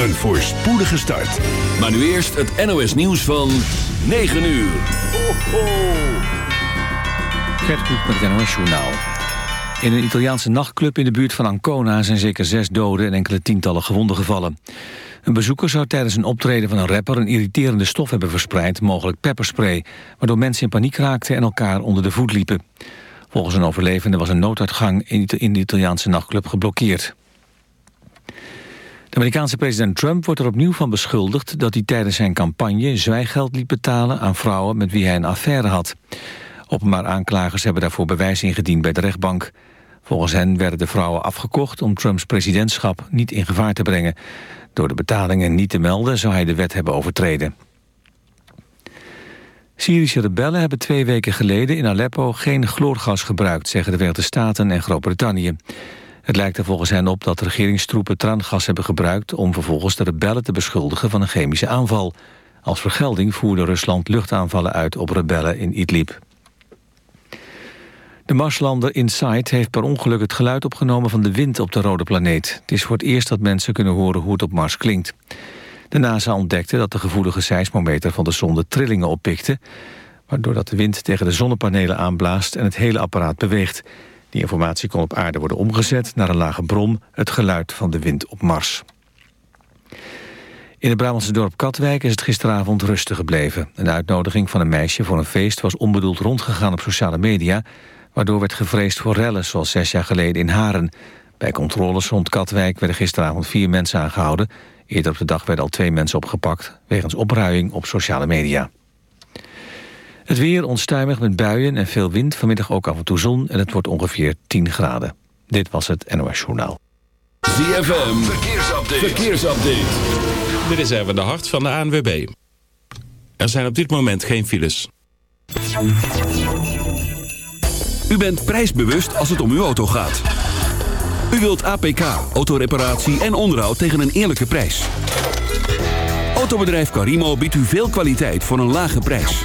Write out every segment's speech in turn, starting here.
Een voorspoedige start. Maar nu eerst het NOS nieuws van 9 uur. Gert met NOS Journaal. In een Italiaanse nachtclub in de buurt van Ancona... zijn zeker zes doden en enkele tientallen gewonden gevallen. Een bezoeker zou tijdens een optreden van een rapper... een irriterende stof hebben verspreid, mogelijk pepperspray... waardoor mensen in paniek raakten en elkaar onder de voet liepen. Volgens een overlevende was een nooduitgang in de Italiaanse nachtclub geblokkeerd. De Amerikaanse president Trump wordt er opnieuw van beschuldigd... dat hij tijdens zijn campagne zwijgeld liet betalen aan vrouwen... met wie hij een affaire had. Openbaar aanklagers hebben daarvoor bewijs ingediend bij de rechtbank. Volgens hen werden de vrouwen afgekocht om Trumps presidentschap niet in gevaar te brengen. Door de betalingen niet te melden zou hij de wet hebben overtreden. Syrische rebellen hebben twee weken geleden in Aleppo geen chloorgas gebruikt, zeggen de Verenigde Staten en Groot-Brittannië. Het lijkt er volgens hen op dat regeringstroepen traangas hebben gebruikt... om vervolgens de rebellen te beschuldigen van een chemische aanval. Als vergelding voerde Rusland luchtaanvallen uit op rebellen in Idlib. De Marslander InSight heeft per ongeluk het geluid opgenomen van de wind op de rode planeet. Het is voor het eerst dat mensen kunnen horen hoe het op Mars klinkt. De NASA ontdekte dat de gevoelige seismometer van de zonde trillingen oppikte... waardoor dat de wind tegen de zonnepanelen aanblaast en het hele apparaat beweegt. Die informatie kon op aarde worden omgezet naar een lage brom... het geluid van de wind op Mars. In het Brabantse dorp Katwijk is het gisteravond rustig gebleven. Een uitnodiging van een meisje voor een feest was onbedoeld rondgegaan op sociale media... waardoor werd gevreesd voor rellen zoals zes jaar geleden in Haren. Bij controles rond Katwijk werden gisteravond vier mensen aangehouden. Eerder op de dag werden al twee mensen opgepakt... wegens opruiing op sociale media. Het weer onstuimig met buien en veel wind. Vanmiddag ook af en toe zon en het wordt ongeveer 10 graden. Dit was het NOS Journaal. ZFM, verkeersupdate. verkeersupdate. Dit is even de hart van de ANWB. Er zijn op dit moment geen files. U bent prijsbewust als het om uw auto gaat. U wilt APK, autoreparatie en onderhoud tegen een eerlijke prijs. Autobedrijf Carimo biedt u veel kwaliteit voor een lage prijs.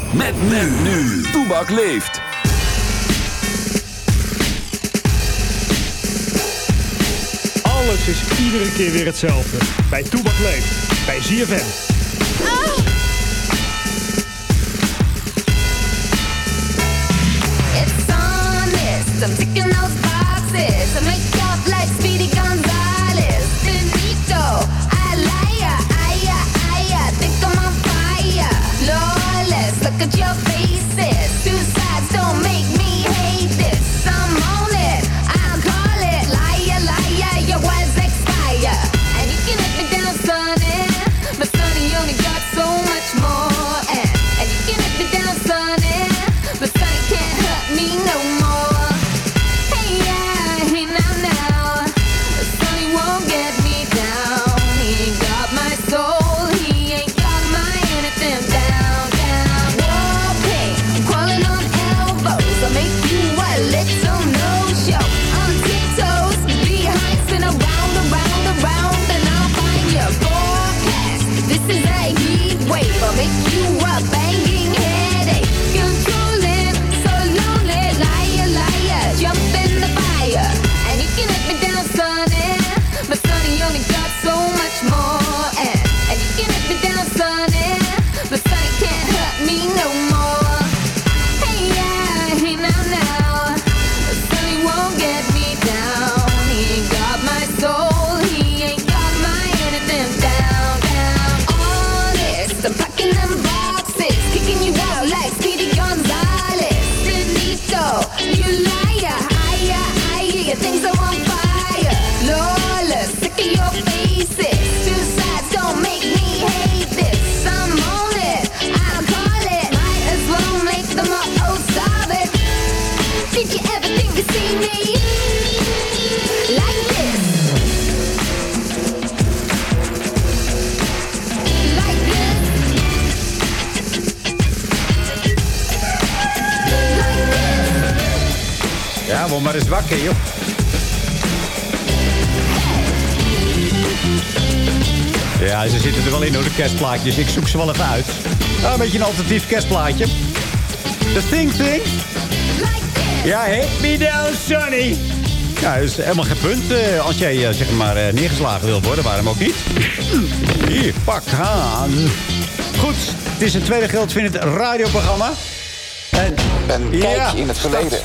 Met men nu. Toebak leeft. Alles is iedere keer weer hetzelfde. Bij Toebak leeft. Bij ZFM. It's honest. I'm ticking those boxes. I make up like Speedy maar eens wakker, joh. Ja, ze zitten er wel in, hoor, de kerstplaatjes. Ik zoek ze wel even uit. Ah, een beetje een alternatief kerstplaatje. The Thing Thing. Ja, hit me down, Sonny. Ja, dat is helemaal geen punt. eh, als jij eh, zeg maar eh, neergeslagen wil worden, waarom ook niet? Hier, pak aan. Goed, het is een tweede geldvindend radioprogramma. En, Een kijkje in het verleden.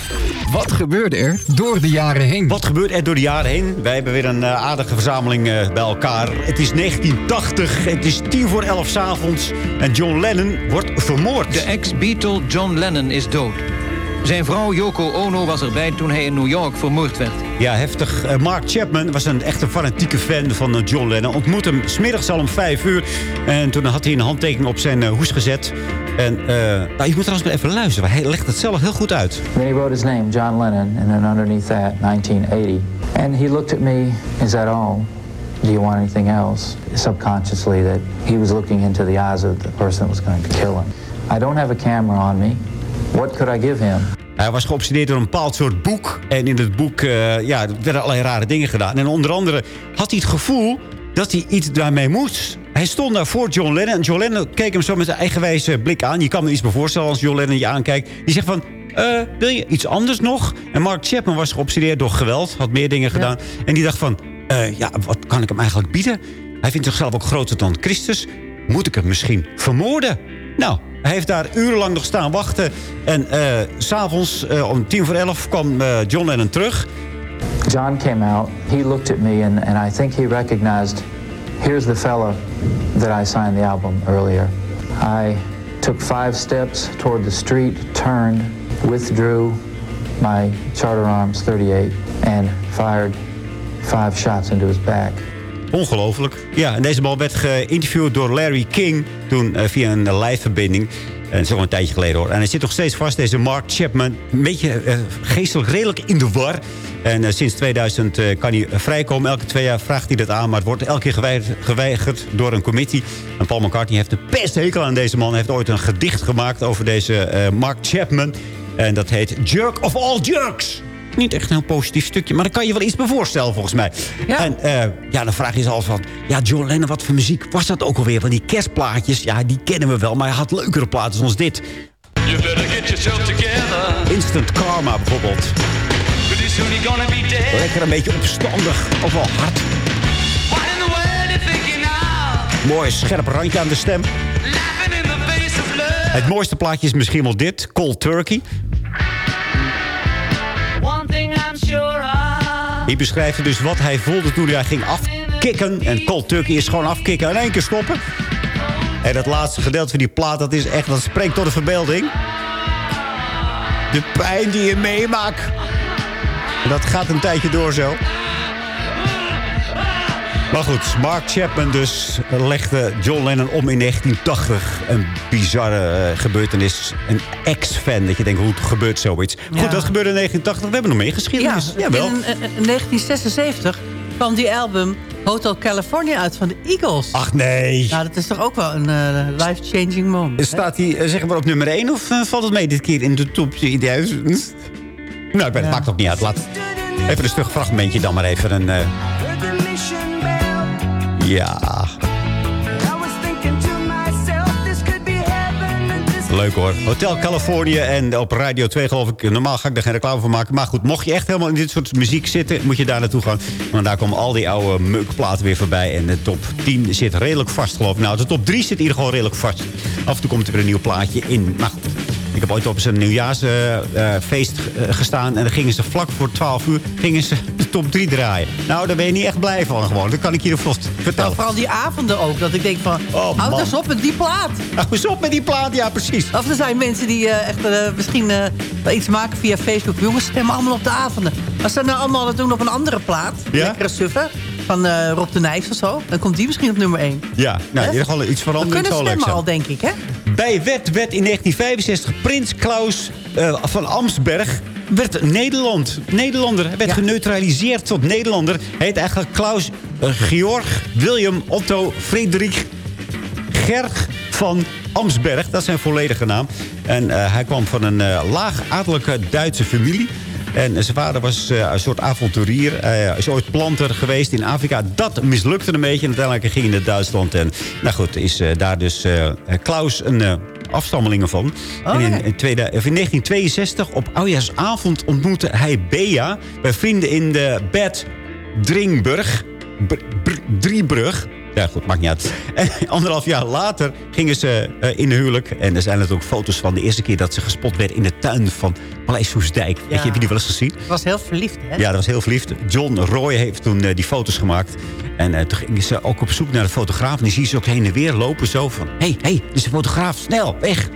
Wat gebeurde er door de jaren heen? Wat gebeurde er door de jaren heen? Wij hebben weer een eh, aardige verzameling eh, bij elkaar. Het is 1980, het is tien voor elf 's avonds en John Lennon wordt vermoord. De ex-Beatle John Lennon is dood. Zijn vrouw Yoko Ono was erbij toen hij in New York vermoord werd. Ja, heftig. Eh, Mark Chapman was een echte fanatieke fan van eh, John Lennon. Ontmoet hem smiddags al om vijf uur. En toen had hij een handtekening op zijn eh, hoes gezet. En eh, nou, je moet trouwens maar even luisteren. Hij legt het zelf heel goed uit. Then he wrote his name, John Lennon, and then underneath that, 1980. And he looked at me, is that all? Do you want anything else? Subconsciously, that he was looking into the eyes of the person that was going to kill him. I don't have a camera on me. What could I give him? Hij was geobsedeerd door een bepaald soort boek. En in het boek eh, ja, er werden allerlei rare dingen gedaan. En onder andere had hij het gevoel dat hij iets daarmee moest. Hij stond daar voor John Lennon. En John Lennon keek hem zo met zijn eigenwijze blik aan. Je kan me iets bij voorstellen als John Lennon je aankijkt. Die zegt van, eh, wil je iets anders nog? En Mark Chapman was geobsedeerd door geweld. Had meer dingen gedaan. En die dacht van, eh, ja, wat kan ik hem eigenlijk bieden? Hij vindt zichzelf ook groter dan Christus. Moet ik hem misschien vermoorden? Nou, hij heeft daar urenlang nog staan wachten. En s s'avonds eh, om tien voor elf kwam eh, John Lennon terug. John came out, he looked at me, and, and I think he recognized here's the fella that I signed the album earlier. I took five steps toward the street, turned, withdrew my Charter Arms 38, and fired five shots into his back. Ongelooflijk. Ja, en deze man werd geïnterviewd door Larry King. Toen eh, via een eh, live-verbinding. En dat is al een tijdje geleden hoor. En hij zit nog steeds vast, deze Mark Chapman. Een beetje eh, geestelijk redelijk in de war. En eh, sinds 2000 eh, kan hij vrijkomen. Elke twee jaar vraagt hij dat aan. Maar het wordt elke keer geweigerd, door een committee. En Paul McCartney heeft een pesthekel aan deze man. Hij heeft ooit een gedicht gemaakt over deze eh, Mark Chapman. En dat heet Jerk of All Jerks. Niet echt een heel positief stukje, maar daar kan je wel iets bij voorstellen volgens mij. En eh, ja, dan vraag je je al van... Ja, John Lennon, wat voor muziek was dat ook alweer? Van die kerstplaatjes, ja, die kennen we wel. Maar hij had leukere platen zoals dit. You better get yourself together. Instant Karma bijvoorbeeld. Pretty soon you're gonna be dead. Lekker een beetje opstandig, of wel hard. What in the world you thinking now? Mooi scherp randje aan de stem. Laughing in the face of love. Het mooiste plaatje is misschien wel dit. Cold Turkey. Die beschrijft dus wat hij voelde toen hij ging afkicken. En Cold Turkey is gewoon afkicken en één keer stoppen. En dat laatste gedeelte van die plaat, dat is echt, dat spreekt tot de verbeelding. De pijn die je meemaakt. En dat gaat een tijdje door zo. Maar goed, Mark Chapman dus legde John Lennon om in 1980. Een bizarre eh, gebeurtenis. Een ex-fan, dat je denkt, hoe gebeurt zoiets? Ja. Goed, dat gebeurde in 1980. We hebben nog meer geschiedenis. Ja, Jawel. in, eh, in 1976 kwam die album Hotel California uit van de Eagles. Ach nee. Nou, dat is toch ook wel een eh, life-changing moment. Staat hij, eh, zeg maar, op nummer 1 of eh, valt het mee dit keer in de top 1000? Nou, ik weet, het maakt ook niet uit. Laat even een stuk fragmentje dan maar even een... ja. Leuk hoor. Hotel Californië en op Radio 2 geloof ik. Normaal ga ik daar geen reclame van maken. Maar goed, mocht je echt helemaal in dit soort muziek zitten... moet je daar naartoe gaan. Want daar komen al die oude meukplaten weer voorbij. En de top 10 zit redelijk vast geloof ik. Nou, de top 3 zit ieder geval redelijk vast. Af en toe komt er weer een nieuw plaatje in. Maar goed, ik heb ooit op zijn nieuwjaarsfeest eh, gestaan. En dan gingen ze vlak voor 12 uur gingen ze de top 3 draaien. Nou, daar ben je niet echt blij van gewoon. Dat kan ik je vast Nou, vertellen. vooral die avonden ook. Dat ik denk van, houd man. eens op met die plaat. Hou eens op met die plaat, ja precies. Of er zijn mensen die eh, echt eh, misschien eh, iets maken via Facebook. Jongens, stemmen allemaal op de avonden. Als ze nou allemaal dat doen op een andere plaat. Ja? Lekkere suffen. Van eh, Rob de Nijs of zo. Dan komt die misschien op nummer 1. Ja, nou, in ieder geval iets We veranderd. kunnen zou leuk stemmen al, denk ik, hè? Bij Wet werd in 1965 Prins Klaus eh, van Amsberg werd Nederland, Nederlander. Hij werd geneutraliseerd tot Nederlander. Hij heet eigenlijk Klaus eh, Georg William Otto Friedrich Gerg van Amsberg. Dat is zijn volledige naam. En hij kwam van een uh, laag-adellijke Duitse familie. En zijn vader was uh, een soort avonturier. Hij is ooit planter geweest in Afrika. Dat mislukte een beetje. En uiteindelijk ging hij naar Duitsland. En nou goed, is uh, daar dus Klaus een afstammelingen van. Oh, en in, in, tweede, in 1962, op oudjaarsavond, ontmoette hij Bea... bij vrienden in de Bad Dringburg. Driebrug. Ja, goed, maakt niet uit. En anderhalf jaar later gingen ze uh, in de huwelijk. En er zijn natuurlijk foto's van de eerste keer dat ze gespot werd... in de tuin van Paleis. Ja. Weet je, heb je die wel eens gezien? Het was heel verliefd, hè? Ja, dat was heel verliefd. John Roy heeft toen uh, die foto's gemaakt. En uh, toen gingen ze ook op zoek naar de fotograaf. En die zie je ze ook heen en weer lopen zo van... Hé, hey, hé, hey, is een fotograaf, snel, weg.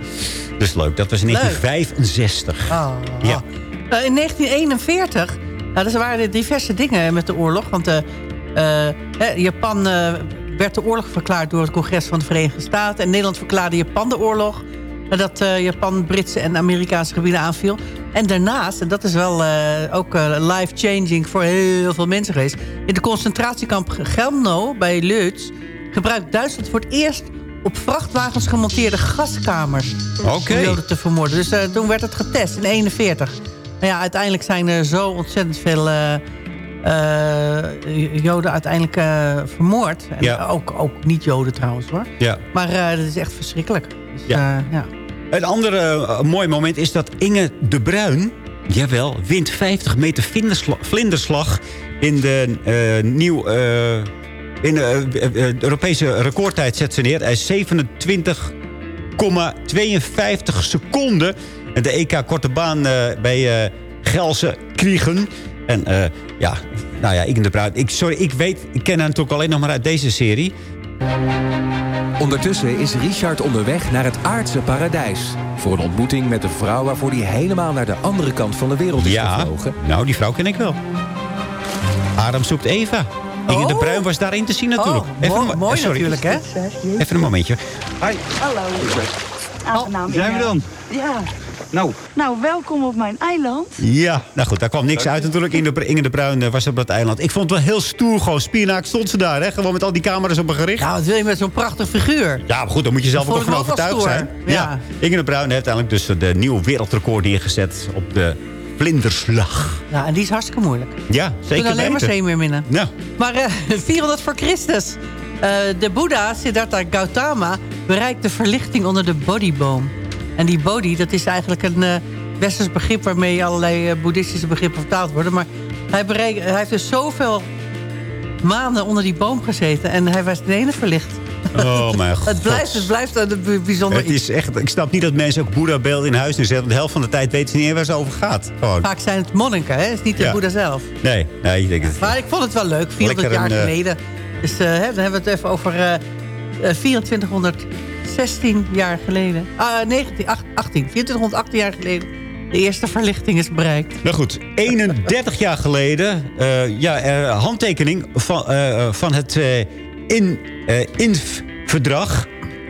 Dus leuk, dat was in 1965. Oh. Ja. in 1941... Nou, er waren diverse dingen met de oorlog. Want Japan werd de oorlog verklaard door het congres van de Verenigde Staten. En Nederland verklaarde Japan de oorlog. Dat uh, Japan Britse en Amerikaanse gebieden aanviel. En daarnaast, en dat is wel uh, ook uh, life-changing voor heel veel mensen geweest. In de concentratiekamp Gelmno bij Leuts gebruikt Duitsland voor het eerst op vrachtwagens gemonteerde gaskamers. Okay. Om Joden te vermoorden. Dus toen werd het getest in 41. Nou ja, uiteindelijk zijn er zo ontzettend veel Joden uiteindelijk uh, vermoord. En ja. ook, ook niet-Joden trouwens hoor. Ja. Maar uh, dat is echt verschrikkelijk. Dus, ja. ja. Een ander mooi moment is dat Inge de Bruin... jawel, wint 50 meter vlinderslag, vlinderslag in de nieuw... in de Europese recordtijd zet ze neer. Hij is 27,52 seconden. En de EK Korte Baan bij Gelsen kriegen... En uh, ja, nou ja, Inge de Bruin. Ik, sorry, ik weet, ik ken haar natuurlijk alleen nog maar uit deze serie. Ondertussen is Richard onderweg naar het aardse paradijs. Voor een ontmoeting met de vrouw waarvoor hij helemaal naar de andere kant van de wereld is ja, gevlogen. nou, die vrouw ken ik wel. Adam zoekt Eva. Inge oh. de Bruin was daarin te zien natuurlijk. Oh, Even mooi, mooi sorry. natuurlijk, hè? Even een momentje. Hi. Hallo. Aangenaam. Oh, zijn we dan? Ja. Nou. nou, welkom op mijn eiland. Ja, nou goed, daar kwam niks uit natuurlijk. Inge de, Inge de Bruin was op dat eiland. Ik vond het wel heel stoer, gewoon spiernaak stond ze daar. Hè? Gewoon met al die camera's op een gericht. Ja, wat wil je met zo'n prachtig figuur? Ja, maar goed, dan moet je zelf ook van overtuigd zijn. Ja. ja. Inge de Bruin heeft uiteindelijk dus de nieuwe wereldrecord neergezet op de vlinderslag. Ja, en die is hartstikke moeilijk. Ja, zeker alleen weten. maar zeemeerminnen. Ja. Maar uh, 400 voor Christus. Uh, de Boeddha, Siddhartha Gautama, bereikt de verlichting onder de bodyboom. En die body, dat is eigenlijk een uh, westers begrip... waarmee allerlei uh, boeddhistische begrippen vertaald worden. Maar hij, hij heeft dus zoveel maanden onder die boom gezeten... en hij was de ene verlicht. Oh mijn god. het blijft, het blijft een bijzonder het is echt, Ik snap niet dat mensen ook Boeddha-beelden in huis neerzetten. Want de helft van de tijd weten ze niet waar het over gaat. Gewoon. Vaak zijn het monniken, hè? Het is niet de ja. Boeddha zelf. Nee, nee, ik denk het. Maar ik vond het wel leuk, 400 jaar een, geleden. Dus uh, hè, dan hebben we het even over uh, 2416 jaar geleden. Ah, 19, 18, 2418 jaar geleden. De eerste verlichting is bereikt. Nou goed, 31 jaar geleden... Uh, ja, uh, handtekening van, uh, van het in, INF-verdrag...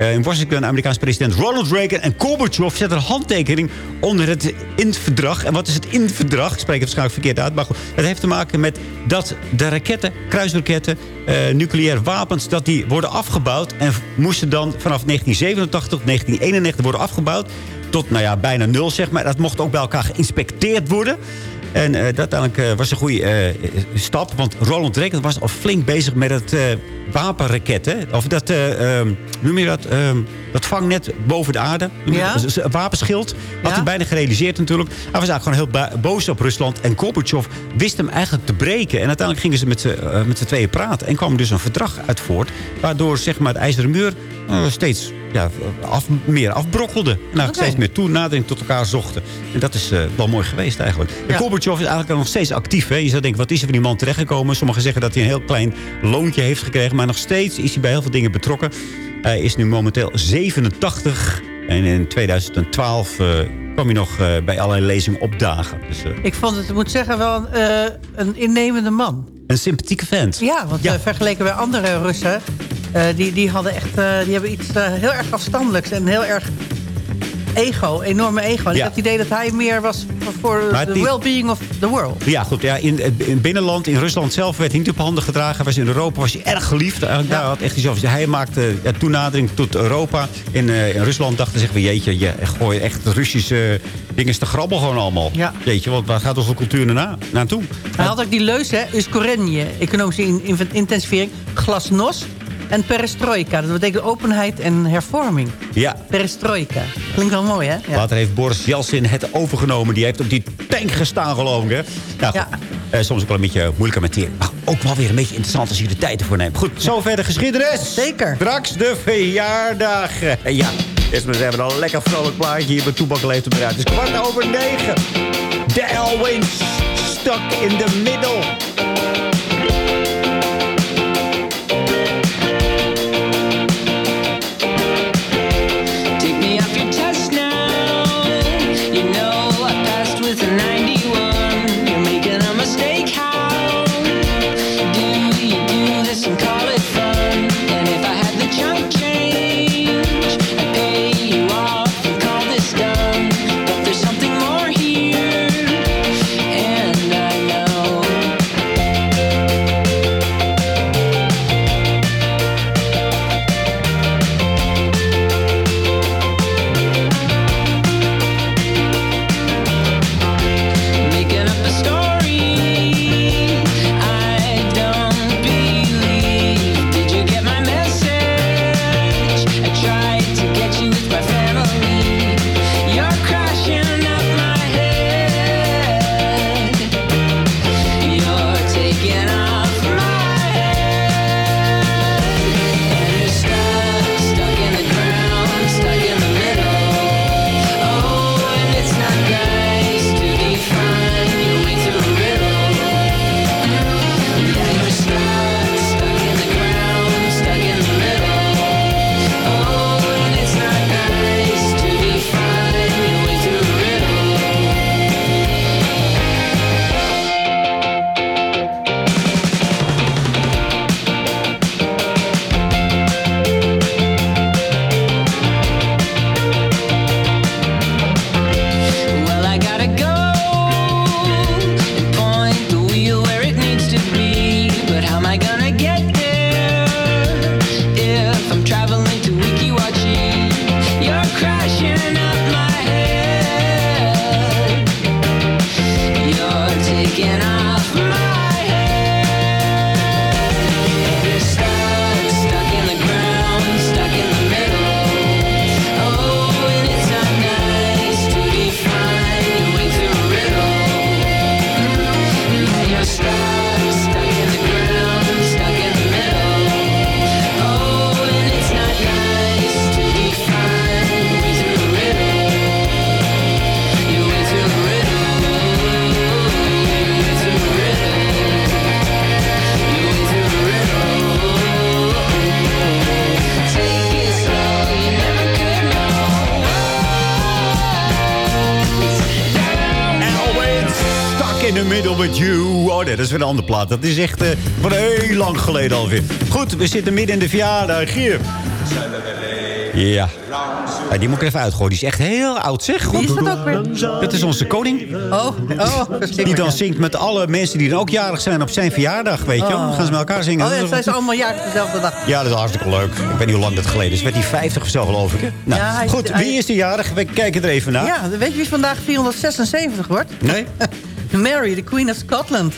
in Washington, Amerikaanse president Ronald Reagan en Gorbachev zetten een handtekening onder het INF-verdrag. En wat is het INF-verdrag? Ik spreek het waarschijnlijk verkeerd uit, maar goed. Het heeft te maken met dat de raketten, kruisraketten, uh, wapens, dat die worden afgebouwd. En moesten dan vanaf 1987 tot 1991 worden afgebouwd. Tot, nou ja, bijna nul, zeg maar. Dat mocht ook bij elkaar geïnspecteerd worden. En eh, dat uiteindelijk eh, was een goede eh, stap. Want Ronald Reagan was al flink bezig met het wapenraket. Hè? Of dat, eh, ehm, noem je dat, ehm, dat vangnet boven de aarde. Ja. dat? Wapenschild. Had hij bijna gerealiseerd natuurlijk. Hij was eigenlijk gewoon heel boos op Rusland. En Gorbachev wist hem eigenlijk te breken. En uiteindelijk gingen ze met z'n tweeën praten. En kwam dus een verdrag uit voort. Waardoor zeg maar, het ijzeren muur eh, steeds ja, af, meer afbrokkelde. En eigenlijk Oké. steeds meer toenadering tot elkaar zochten. En dat is eh, wel mooi geweest eigenlijk. En Gorbachev is eigenlijk nog steeds actief. Hè? Je zou denken, wat is er van die man terechtgekomen? Sommigen zeggen dat hij een heel klein loontje heeft gekregen. Maar nog steeds is hij bij heel veel dingen betrokken. Hij is nu momenteel 87. En in 2012 eh, kwam hij nog bij allerlei lezingen opdagen. Dus Ik vond het, ik moet zeggen, wel een, een innemende man. een sympathieke vent. Ja, want vergeleken bij andere Russen... eh, die, die, hadden echt, eh, die hebben iets eh, heel erg afstandelijks en heel erg ego, enorme ego. En Ja. Ik had het idee dat hij meer was voor de well-being of the world. Ja, goed. Ja, in, in het binnenland, in Rusland zelf, werd hij niet op handen gedragen. Was in Europa was hij erg geliefd. Daar had echt over. Hij maakte ja, toenadering tot Europa. In, in Rusland dachten ze van jeetje, je gooi echt Russische dingen te grabbel gewoon allemaal. Ja. Jeetje, want waar gaat onze cultuur na, naartoe? Hij had ook die leus, hè, Uskorenje, economische in- in- intensivering, glasnost en perestroika. Dat betekent openheid en hervorming. Ja. Perestroika. Klinkt wel mooi, hè? Ja. Later heeft Boris Yeltsin het overgenomen. Die heeft op die tank gestaan, geloof ik. Hè? Nou, goed. Eh, soms ook wel een beetje moeilijke materie. Maar ook wel weer een beetje interessant als je er tijd ervoor neemt. Goed, zover de geschiedenis. Zeker. Straks de verjaardag. Eh, Ja, eerst maar eens even een lekker vrolijk plaatje hier bij Toebak Leeft op de Het is kwart over negen. De Elwins stuck in the middle. Weer een andere plaat. Dat is echt eh, van heel lang geleden alweer. Goed, we zitten midden in de verjaardag hier. Ja. Ja, die moet ik even uitgooien. Die is echt heel oud, zeg. Wie is dat ook weer? Dat is onze koning. Oh, oh. Die dan zingt met alle mensen die dan ook jarig zijn op zijn verjaardag, weet je. wel. Dan gaan ze met elkaar zingen. Oh ja, zijn ze allemaal jarig dezelfde dag. Ja, dat is hartstikke leuk. Ik weet niet hoe lang dat geleden is. Werd hij 50 of zo, geloof ik. Hè? Nou, Ja, hij- goed, hij- wie is die jarig? We kijken er even naar. Ja, weet je wie vandaag 476 wordt? Nee? Mary, de Queen of Scotland.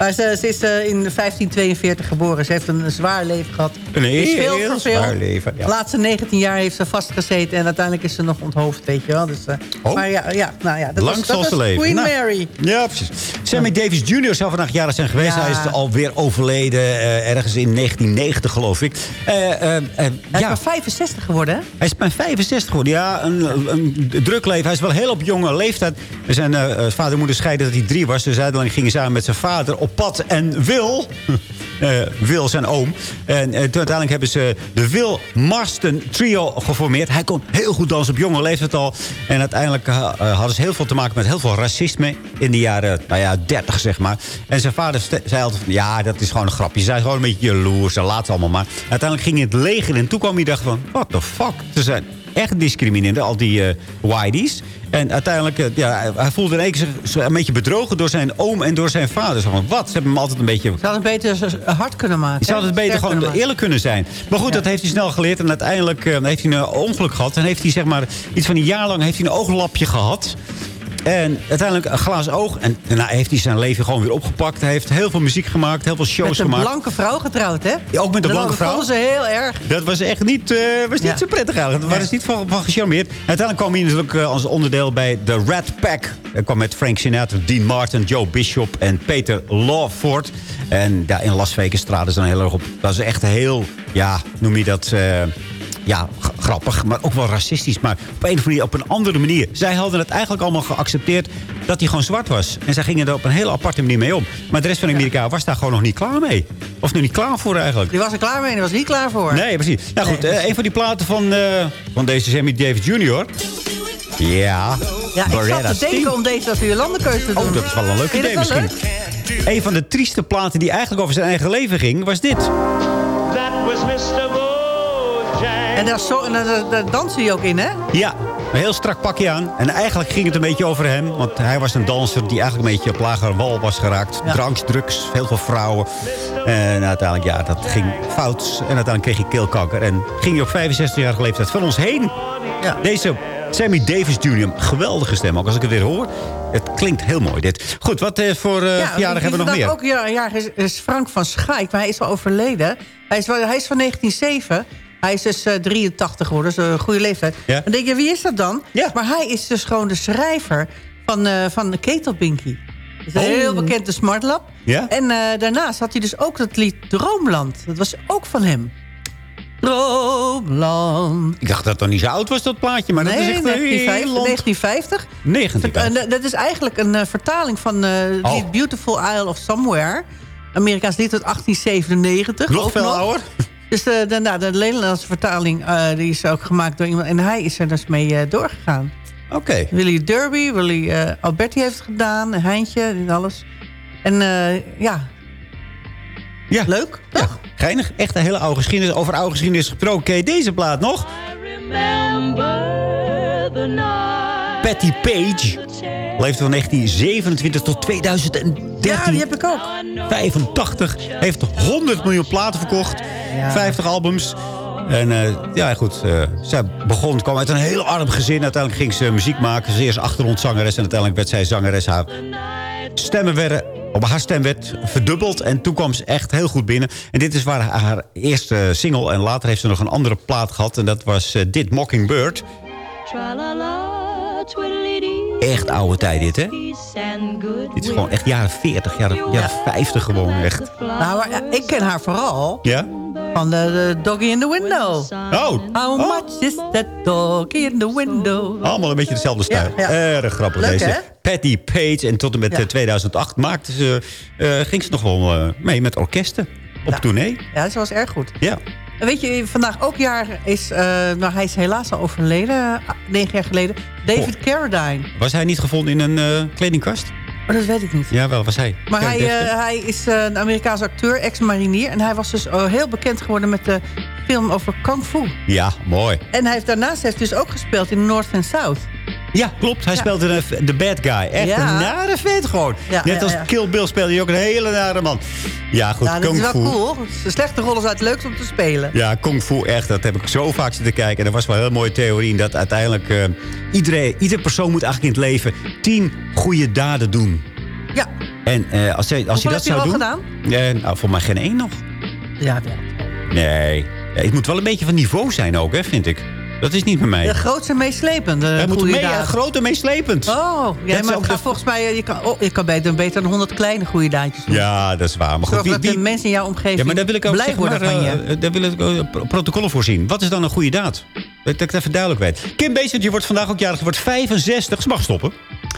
Maar ze, ze is eh, in 1542 geboren. Ze heeft een zwaar leven gehad. Een Is veel heel zwaar leven, ja. De laatste 19 jaar heeft ze vastgezeten. En uiteindelijk is ze nog onthoofd, weet je wel. Dus, eh, Oh. Maar ja, ja, nou ja, dat Lang was, dat was leven. Queen Nou, Mary. Ja, precies. Sammy Davis Jr. zou vandaag jarig zijn geweest. Ja. Hij is alweer overleden, eh, ergens in 1990 geloof ik. Eh, Hij is maar 65 geworden, hè? Hij is maar 65 geworden. Ja, een, een druk leven. Hij is wel heel op jonge leeftijd. Zijn vader en moeder scheiden dat hij drie was. Dus uiteindelijk gingen samen met zijn vader op pad. En Wil, Wil zijn oom. En eh, toen uiteindelijk hebben ze de Wil Marston Trio geformeerd. Hij kon heel goed dansen op jonge leeftijd al. En uiteindelijk eh, eh, hadden ze heel veel te maken met heel veel racisme. In de jaren, nou ja, 30 zeg maar. En zijn vader zei altijd van, ja, dat is gewoon een grapje. Ze zijn gewoon een beetje jaloers. Laat ze allemaal maar. Uiteindelijk ging hij het leger. En toen kwam hij dacht van, what the fuck? Ze zijn echt discriminerend, al die eh whiteys. En uiteindelijk, eh, ja, hij- voelde in één keer zich een beetje bedrogen door zijn oom en door zijn vader. Zo van, wat? Ze hebben hem altijd een beetje... Ze hadden het beter hard kunnen maken. Ze hadden het beter gewoon kunnen eerlijk kunnen zijn. Maar goed, dat heeft hij snel geleerd. En uiteindelijk eh, heeft hij een ongeluk gehad. En heeft hij zeg maar iets van een jaar lang heeft hij een ooglapje gehad. En uiteindelijk een glazen oog. En daarna heeft hij zijn leven gewoon weer opgepakt. Hij heeft heel veel muziek gemaakt, heel veel shows Met een gemaakt. blanke vrouw getrouwd, hè? Ja, ook met een Dat blanke vrouw. vonden ze heel erg. Dat was echt niet, eh, was niet Ja. zo prettig eigenlijk. Daar ze niet van, van gecharmeerd. Uiteindelijk kwam hij natuurlijk eh, als onderdeel bij de Red Pack. Hij kwam met Frank Sinatra, Dean Martin, Joe Bishop en Peter Lawford. En daar in Las Vegas traden ze dan heel erg op. Dat is echt heel, ja, noem je dat... eh, ja, grappig, maar ook wel racistisch. Maar op een of andere manier, op een andere manier. Zij hadden het eigenlijk allemaal geaccepteerd dat hij gewoon zwart was. En zij gingen er op een hele aparte manier mee om. Maar de rest van Amerika was daar gewoon nog niet klaar mee. Of nog niet klaar voor eigenlijk. Die was er klaar mee en die was niet klaar voor. Nee, precies. Nou goed, eh, een van die platen van, eh, van deze Sammy Davis Jr. Ja, Ja, ik Beretta zat te denken om deze als Jolandekeuze te doen. Oh, dat is wel een leuk idee misschien. leuk? Een van de trieste platen die eigenlijk over zijn eigen leven ging, was dit. That was Mr. En daar, zo, en daar, daar- daar danste hij ook in, hè? Ja, een heel strak pakje aan. En eigenlijk ging het een beetje over hem. Want hij was een danser die eigenlijk een beetje op lagere wal was geraakt. Ja. Dranks, drugs, heel veel vrouwen. En uiteindelijk, ja, dat ging fout. En uiteindelijk kreeg hij keelkanker. En ging hij op 65-jarige leeftijd van ons heen. Ja. Deze Sammy Davis Jr., geweldige stem ook. Als ik het weer hoor, het klinkt heel mooi dit. Goed, wat eh, voor eh Ja, verjaardag hebben we nog meer? ook ja, ja, is, Frank van Schaik, maar hij is wel overleden. Hij is, wel- hij is van 1907. Hij is dus eh, 83 geworden, dus een goede leeftijd. Ja. Dan denk je, wie is dat dan? Ja. Maar hij is dus gewoon de schrijver van, eh van. Dat is een Oh. heel bekende smartlap. Ja? En eh, daarnaast had hij dus ook het lied Droomland. Dat was ook van hem. Droomland. Ik dacht dat nog niet zo oud was, dat plaatje. Maar dat is echt 1950. heel lang. 1950. 1950. En, eh, dat is eigenlijk een eh, vertaling van eh, Oh. lied Beautiful Isle of Somewhere. Amerikaans lied uit 1897. Nog veel ouder? Dus de, de, nou, de Nederlandse vertaling eh, die is ook gemaakt door iemand. En hij is er dus mee eh, doorgegaan. Oké. Willy Derby, Willy eh, Alberti heeft het gedaan. Heintje en alles. En eh, ja, Ja. leuk. Ja, geinig. Echt een hele oude geschiedenis. Over oude geschiedenis gesproken. Ken je deze plaat nog? Patty Page. Leefde van 1927 tot 2013. Ja, die heb ik ook. 85. Heeft 100 miljoen platen verkocht. 50 albums. En eh, ja, goed. eh, zij begon, kwam uit een heel arm gezin. Uiteindelijk ging ze muziek maken. Ze eerst achtergrondzangeres. En uiteindelijk werd zij zangeres. Haar stemmen werden, op haar stem werd verdubbeld. En toen kwam ze echt heel goed binnen. En dit is waar haar, haar eerste single. En later heeft ze nog een andere plaat gehad. En dat was eh, dit, Mockingbird. Echt oude tijd dit, hè? Dit is gewoon echt jaren 40, jaren, jaren 50 gewoon echt. Nou, maar, ja, ik ken haar vooral Ja? van de, de Doggy in the Window. Oh, How much is that doggy in the window? allemaal een beetje dezelfde stijl. Ja, ja. Erg grappig Leuk, deze. hè? Patty Page. En tot en met Ja. eh, 2008 maakte ze, eh, ging ze nog wel eh, mee met orkesten. Op tournee. Ja, ze was erg goed. Ja. En weet je, vandaag ook jaar is... eh nou, hij is helaas al overleden, ah, negen jaar geleden. David Carradine. Was hij niet gevonden in een eh, kledingkast? Maar dat weet ik niet. Ja, wel, was hij. Maar hij, eh, hij is een Amerikaanse acteur, ex-marinier. En hij was dus heel bekend geworden met de film over Kung Fu. Ja, mooi. En hij heeft, daarnaast heeft hij dus ook gespeeld in North and South. Ja, klopt. Hij Ja. speelde de, de bad guy. Echt Ja. een nare vet gewoon. Ja, Net als. Kill Bill speelde hij ook een hele nare man. Ja, goed. ja, dat Kung is wel Fu. cool. De slechte rol is uit het leukst om te spelen. Ja, Kung Fu echt. Dat heb ik zo vaak zitten kijken. En dat was wel een hele mooie theorie. Dat uiteindelijk eh, iedereen, ieder persoon moet eigenlijk in het leven tien goede daden doen. Ja. En eh, als, hij, als je dat heb je zou al doen... gedaan? Eh, nou, voor mij geen één nog. Ja, wel. Nee. Ja, het moet wel een beetje van niveau zijn ook, hè, vind ik. Dat is niet bij mij. De grootste meeslepend. Hij moet goede mee, daad. ja, grote meeslepend. Oh, ja, maar het gaat de- volgens mij... eh, Je kan, oh, je kan beter, beter dan 100 kleine goede daadjes doen. Ja, dat is waar. Maar goed, wie, dat de wie- mensen in jouw omgeving ja, maar daar wil ik ook blij worden maar, van je. eh, daar wil ik pro- protocollen voor zien. Wat is dan een goede daad? Dat ik het even duidelijk weet. Kim Basinger wordt vandaag ook jarig. Ze wordt 65. Ze mag stoppen.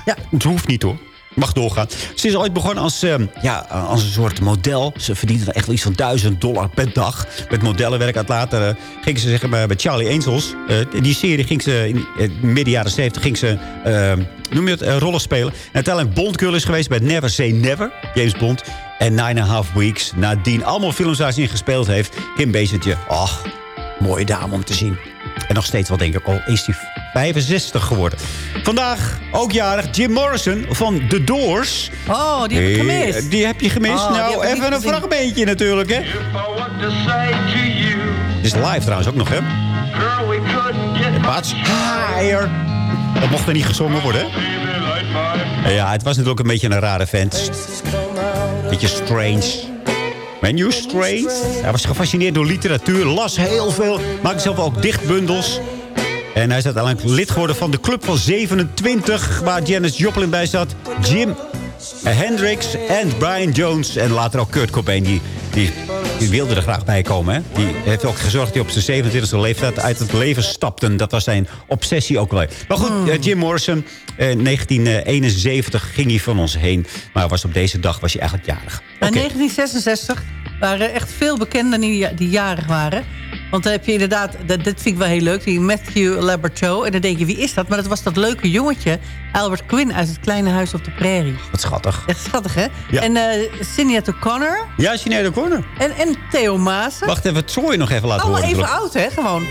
Ja. Het hoeft niet hoor. Mag doorgaan. Ze is ooit begonnen als, eh, ja, als een soort model. Ze verdiende echt wel iets van 1000 dollar per dag. Met modellenwerk. Uit later eh, ging ze bij bij Charlie Angels. eh, die serie ging ze in eh, midden jaren 70 ging ze, eh, noem je het, eh, rollen spelen. En uiteindelijk Bond Girl is geweest bij Never Say Never. James Bond. En Nine and a Half Weeks. Nadien allemaal films waar ze in gespeeld heeft. Kim Basinger. Ach, mooie dame om te zien. En nog steeds, wat denk ik al, is hij 65 geworden. Vandaag ook jarig Jim Morrison van The Doors. Oh, die heb ik gemist. Die heb je gemist? Oh, die nou, even een gezien. fragmentje natuurlijk, hè. Dit is live trouwens ook nog, hè. Bats Higher. Dat mocht er niet gezongen worden, hè. Ja, het was natuurlijk een beetje een rare vent. Beetje strange. You strange? Hij was gefascineerd door literatuur, las heel veel, maakte zelf ook dichtbundels. En hij is uiteindelijk lid geworden van de Club van 27... waar Janis Joplin bij zat. Jim Hendrix en Brian Jones. En later ook Kurt Cobain. Die, die wilde er graag bij komen. Hè? Die heeft ook gezorgd dat hij op zijn 27e leeftijd uit het leven stapte. Dat was zijn obsessie ook wel. Maar goed, eh, Jim Morrison. eh, 1971 ging hij van ons heen. Maar was op deze dag was hij eigenlijk jarig. In Oké. 1966 waren echt veel bekenden die, die jarig waren. Want dan heb je inderdaad, dat, dit vind ik wel heel leuk, die Matthew Laberto. En dan denk je, wie is dat? Maar dat was dat leuke jongetje, Albert Quinn uit het kleine huis op de prairie. Wat schattig. Echt schattig, hè? Ja. En Sinead O'Connor. Ja, Sinead O'Connor. En, en Theo Maassen. Wacht even, het zooi nog even laten Allemaal horen. even oud, hè? Gewoon.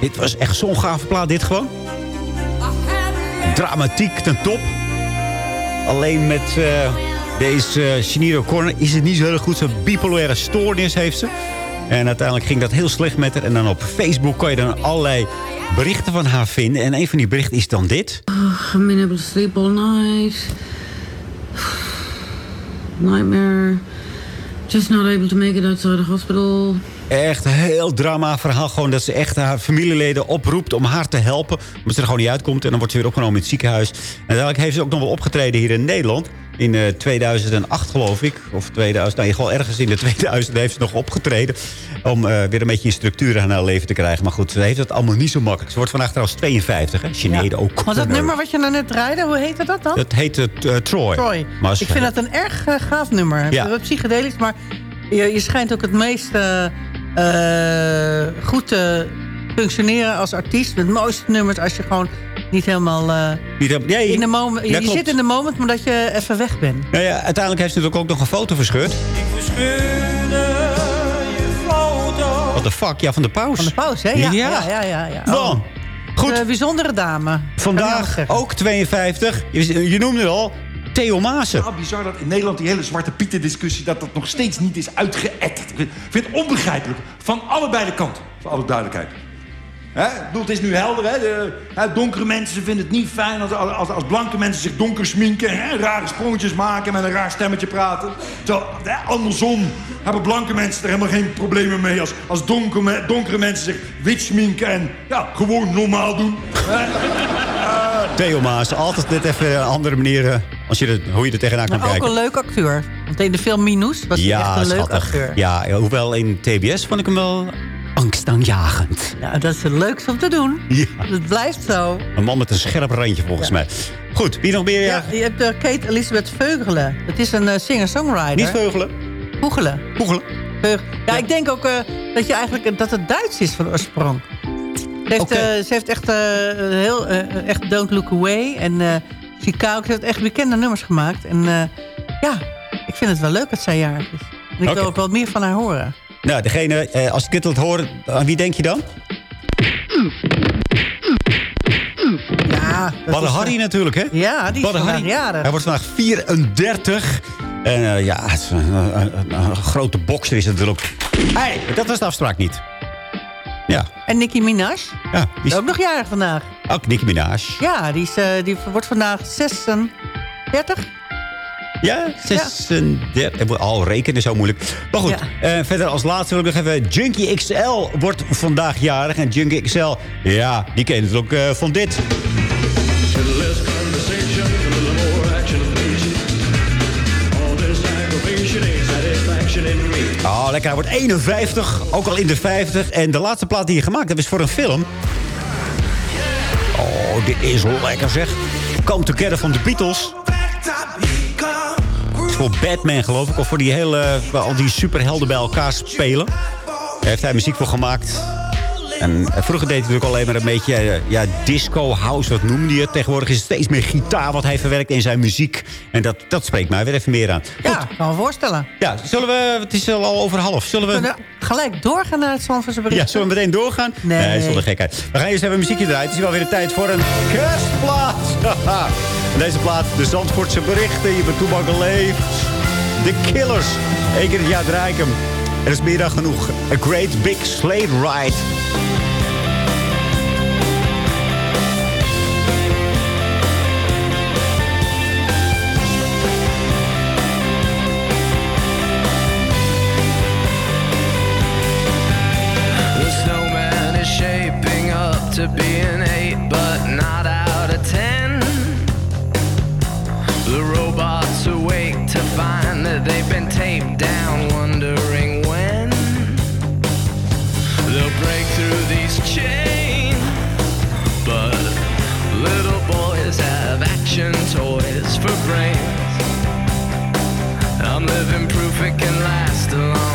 Dit was echt zo'n gave plaat, dit gewoon. Dramatiek ten top. Alleen met eh, deze uh, Sinead O'Connor is het niet zo heel goed. Zo'n bipolaire stoornis heeft ze. En uiteindelijk ging dat heel slecht met haar. En dan op Facebook kan je dan allerlei berichten van haar vinden. En een van die berichten is dan dit. I haven't been able to sleep all night. Nightmare. Just not able to make it outside the hospital. Echt een heel drama verhaal. Gewoon dat ze echt haar familieleden oproept om haar te helpen. Omdat ze er gewoon niet uitkomt. En dan wordt ze weer opgenomen in het ziekenhuis. En uiteindelijk heeft ze ook nog wel opgetreden hier in Nederland. In eh, 2008 geloof ik. Of 2000. Nou, gewoon ergens in de 2000 heeft ze nog opgetreden. Om eh, weer een beetje in structuur aan haar leven te krijgen. Maar goed, ze heeft het allemaal niet zo makkelijk. Ze wordt vandaag trouwens 52. Hè? Sinead ook. Want dat nummer wat je nou net draaide, hoe heette dat dan? Dat heet eh, Troy. Troy. Maar ik vind dat een erg eh, gaaf nummer. Ja. psychedelisch, maar je, je schijnt ook het meest eh, eh, goed te functioneren als artiest. Met mooiste nummers als je gewoon niet helemaal... eh, Niet helemaal- nee, in de moment, je je klopt. zit in de moment, maar dat je even weg bent. Nou ja, uiteindelijk heeft ze natuurlijk ook nog een foto verscheurd. What the fuck? Ja, van de paus. Van de paus, hè? Ja, ja, ja. ja, ja. Dan. Goed. Een bijzondere dame. Je Vandaag ook 52. Je, je noemde het al. Theo Maassen. Ja, bizar dat in Nederland die hele Zwarte Pieten discussie... dat dat nog steeds niet is uitgeëtterd. Ik vind- vind het onbegrijpelijk. Van allebei de kanten. Voor alle duidelijkheid. Hè? Ik bedoel, het is nu helder, hè? De, hè, donkere mensen vinden het niet fijn als, als, als blanke mensen zich donker sminken... Hè? rare sprongetjes maken met een raar stemmetje praten. Terwijl, hè, andersom hebben blanke mensen er helemaal geen problemen mee... als, als donkere, donkere mensen zich wit sminken en ja, gewoon normaal doen. Hè? Theo Maassen. Altijd net even een andere manier. eh, Als je hoe je er tegenaan kan Maar ook kijken. een leuk acteur. Want in de film Minus was hij echt een leuk schattig. acteur. Ja, ja, hoewel in TBS vond ik hem wel angstaanjagend. Ja, dat is het leukste om te doen. Ja. Het blijft zo. Een man met een scherp randje volgens Ja. mij. Goed, wie nog meer? Ja, je hebt eh, Kate Elizabeth Veugelen. Het is een eh, singer-songwriter. Niet Veugelen. Voegelen. Voegelen. Veug- Ja, ik denk ook eh, dat, je eigenlijk, dat het Duits is van oorsprong. Ze heeft, ze heeft echt, heel, echt Don't Look Away en Chicago. Ze heeft echt bekende nummers gemaakt. En ja, ik vind het wel leuk dat zij jarig is. En ik wil ook wel meer van haar horen. Nou, degene, eh, als ik dit wilt horen, aan wie denk je dan? Ja, Badde Harry eh, natuurlijk, hè? Ja, die is vandaag Harry. jarig. Hij wordt vandaag 34. En eh, ja, het is een, een- een- een grote bokser is het natuurlijk. Hey, dat was de afspraak niet. Ja, En Nicki Minaj. ja. Die Die is ook nog jarig vandaag. ook Nicki Minaj. Ja, die, is, eh, die wordt vandaag 36. 30? Ja, 36. Ja. Al rekenen is zo moeilijk. Maar goed, eh, verder als laatste wil ik nog even... Junkie XL wordt vandaag jarig. En Junkie XL, ja, die ken je natuurlijk eh, van dit. Oh, lekker. Hij wordt 51, ook al in de 50. En de laatste plaat die hij gemaakt heeft is voor een film. Oh, dit is lekker zeg. Come Together van de Beatles. Voor Batman geloof ik. Of voor die hele, waar al die superhelden bij elkaar spelen. Daar heeft hij muziek voor gemaakt. En eh, vroeger deed hij natuurlijk alleen maar een beetje eh, ja, disco, house, wat noemde je het. Tegenwoordig is het steeds meer gitaar wat hij verwerkt in zijn muziek. En dat, dat spreekt mij weer even meer aan. Ja, kan me voorstellen. Ja, zullen we, het is al over half. Zullen we... Gelijk doorgaan naar het Zandvoortse bericht? Ja, zullen we meteen doorgaan? Nee. Nee, zonder gekheid. We gaan eerst even muziekje draaien. Het is wel weer de tijd voor een kerstplaat. Deze plaat, de Zandvoortse berichten. Je bent toebak leeft. The Killers. Eén keer het jaar draai ik hem. Er is meer dan genoeg. A Great Big Slate Ride. Living proof it can last a long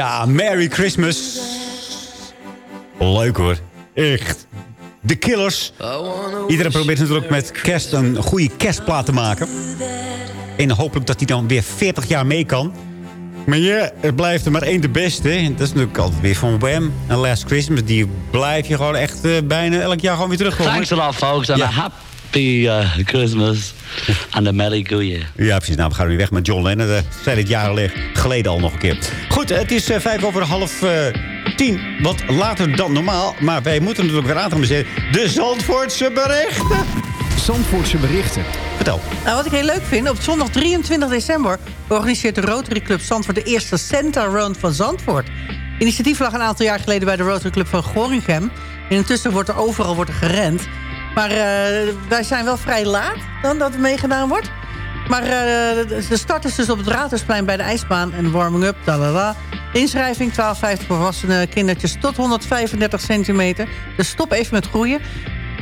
Ja, Merry Christmas. Leuk hoor. Echt. The Killers. Iedereen probeert natuurlijk met kerst een goede kerstplaat te maken. En hopelijk dat hij dan weer 40 jaar mee kan. Maar ja, er blijft er maar één de beste. En dat is natuurlijk altijd weer van Wham. En Last Christmas, die blijf je gewoon echt eh, bijna elk jaar gewoon weer terugkomen. Thanks a lot, folks, and Ja. a happy uh, Christmas and a Merry Go Year. Ja, precies. Nou, we gaan weer weg met John Lennon. Dat zei dit jaren geleden al nog een keer. Goed, het is eh, vijf over half eh, tien. Wat later dan normaal. Maar wij moeten natuurlijk weer aan gaan bezitten. De Zandvoortse berichten. Zandvoortse berichten. Vertel. Nou, wat ik heel leuk vind, op zondag 23 december... organiseert de Rotary Club Zandvoort de eerste Santa Run van Zandvoort. Initiatief lag een aantal jaar geleden bij de Rotary Club van Gorinchem. En intussen wordt er overal wordt er gerend. Maar eh, wij zijn wel vrij laat dan dat er meegedaan wordt. Maar eh, de start is dus op het Raadhuisplein bij de ijsbaan en warming-up. talala. Inschrijving 12,50 voor volwassenen kindertjes tot 135 centimeter. Dus stop even met groeien.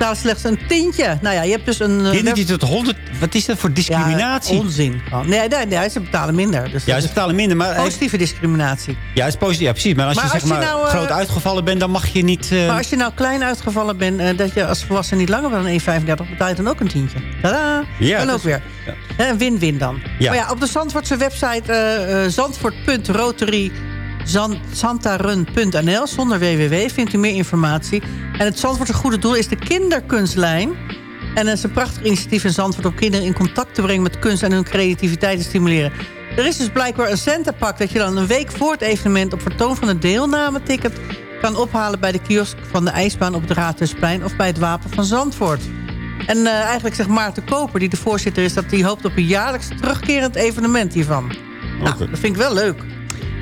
Is slechts een tientje. Nou ja, je hebt dus een... eh, tot 100... Wat is dat voor discriminatie? Ja, onzin. gewoon. Nee, nee, nee, ze betalen minder. Dus Ja, ze betalen minder, maar... Positieve discriminatie. Ja, is positief. Ja, precies. Maar als Maar je als zeg je maar nou, eh, groot uitgevallen bent, dan mag je niet... eh, Maar als je nou klein uitgevallen bent... eh, dat je als volwassene niet langer dan 1,35 betaal je dan ook een tientje. Tada! Ja, dan ook weer. Win-win dan. Ja. Maar ja, op de Zandvoortse website eh eh, zandvoort.rotary zan- santarun.nl zonder www vindt u meer informatie. En het Zandvoortse goede doel is de kinderkunstlijn. En het is een prachtig initiatief in Zandvoort om kinderen in contact te brengen met kunst en hun creativiteit te stimuleren. Er is dus blijkbaar een centerpak dat je dan een week voor het evenement op vertoon van een deelnameticket kan ophalen bij de kiosk van de ijsbaan op het Raadhuisplein of bij het Wapen van Zandvoort. En eh, eigenlijk zegt Maarten Koper, die de voorzitter is... dat hij hoopt op een jaarlijks terugkerend evenement hiervan. Nou, dat vind ik wel leuk.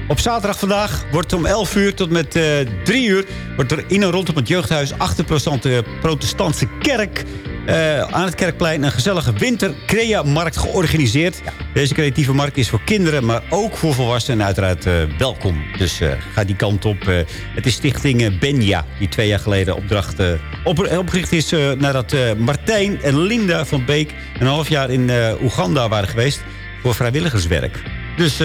Op zaterdag vandaag wordt om 11 uur tot met eh 3 uur... wordt er in en rondom het jeugdhuis achter de protestantse kerk... eh, aan het Kerkplein een gezellige winter-crea-markt georganiseerd. Deze creatieve markt is voor kinderen, maar ook voor volwassenen uiteraard eh, welkom. Dus eh, ga die kant op. Eh, het is stichting eh, Benja, die twee jaar geleden opdracht, eh, op, opgericht is... eh, nadat eh, Martijn en Linda van Beek een half jaar in eh, Oeganda waren geweest... voor vrijwilligerswerk. Dus...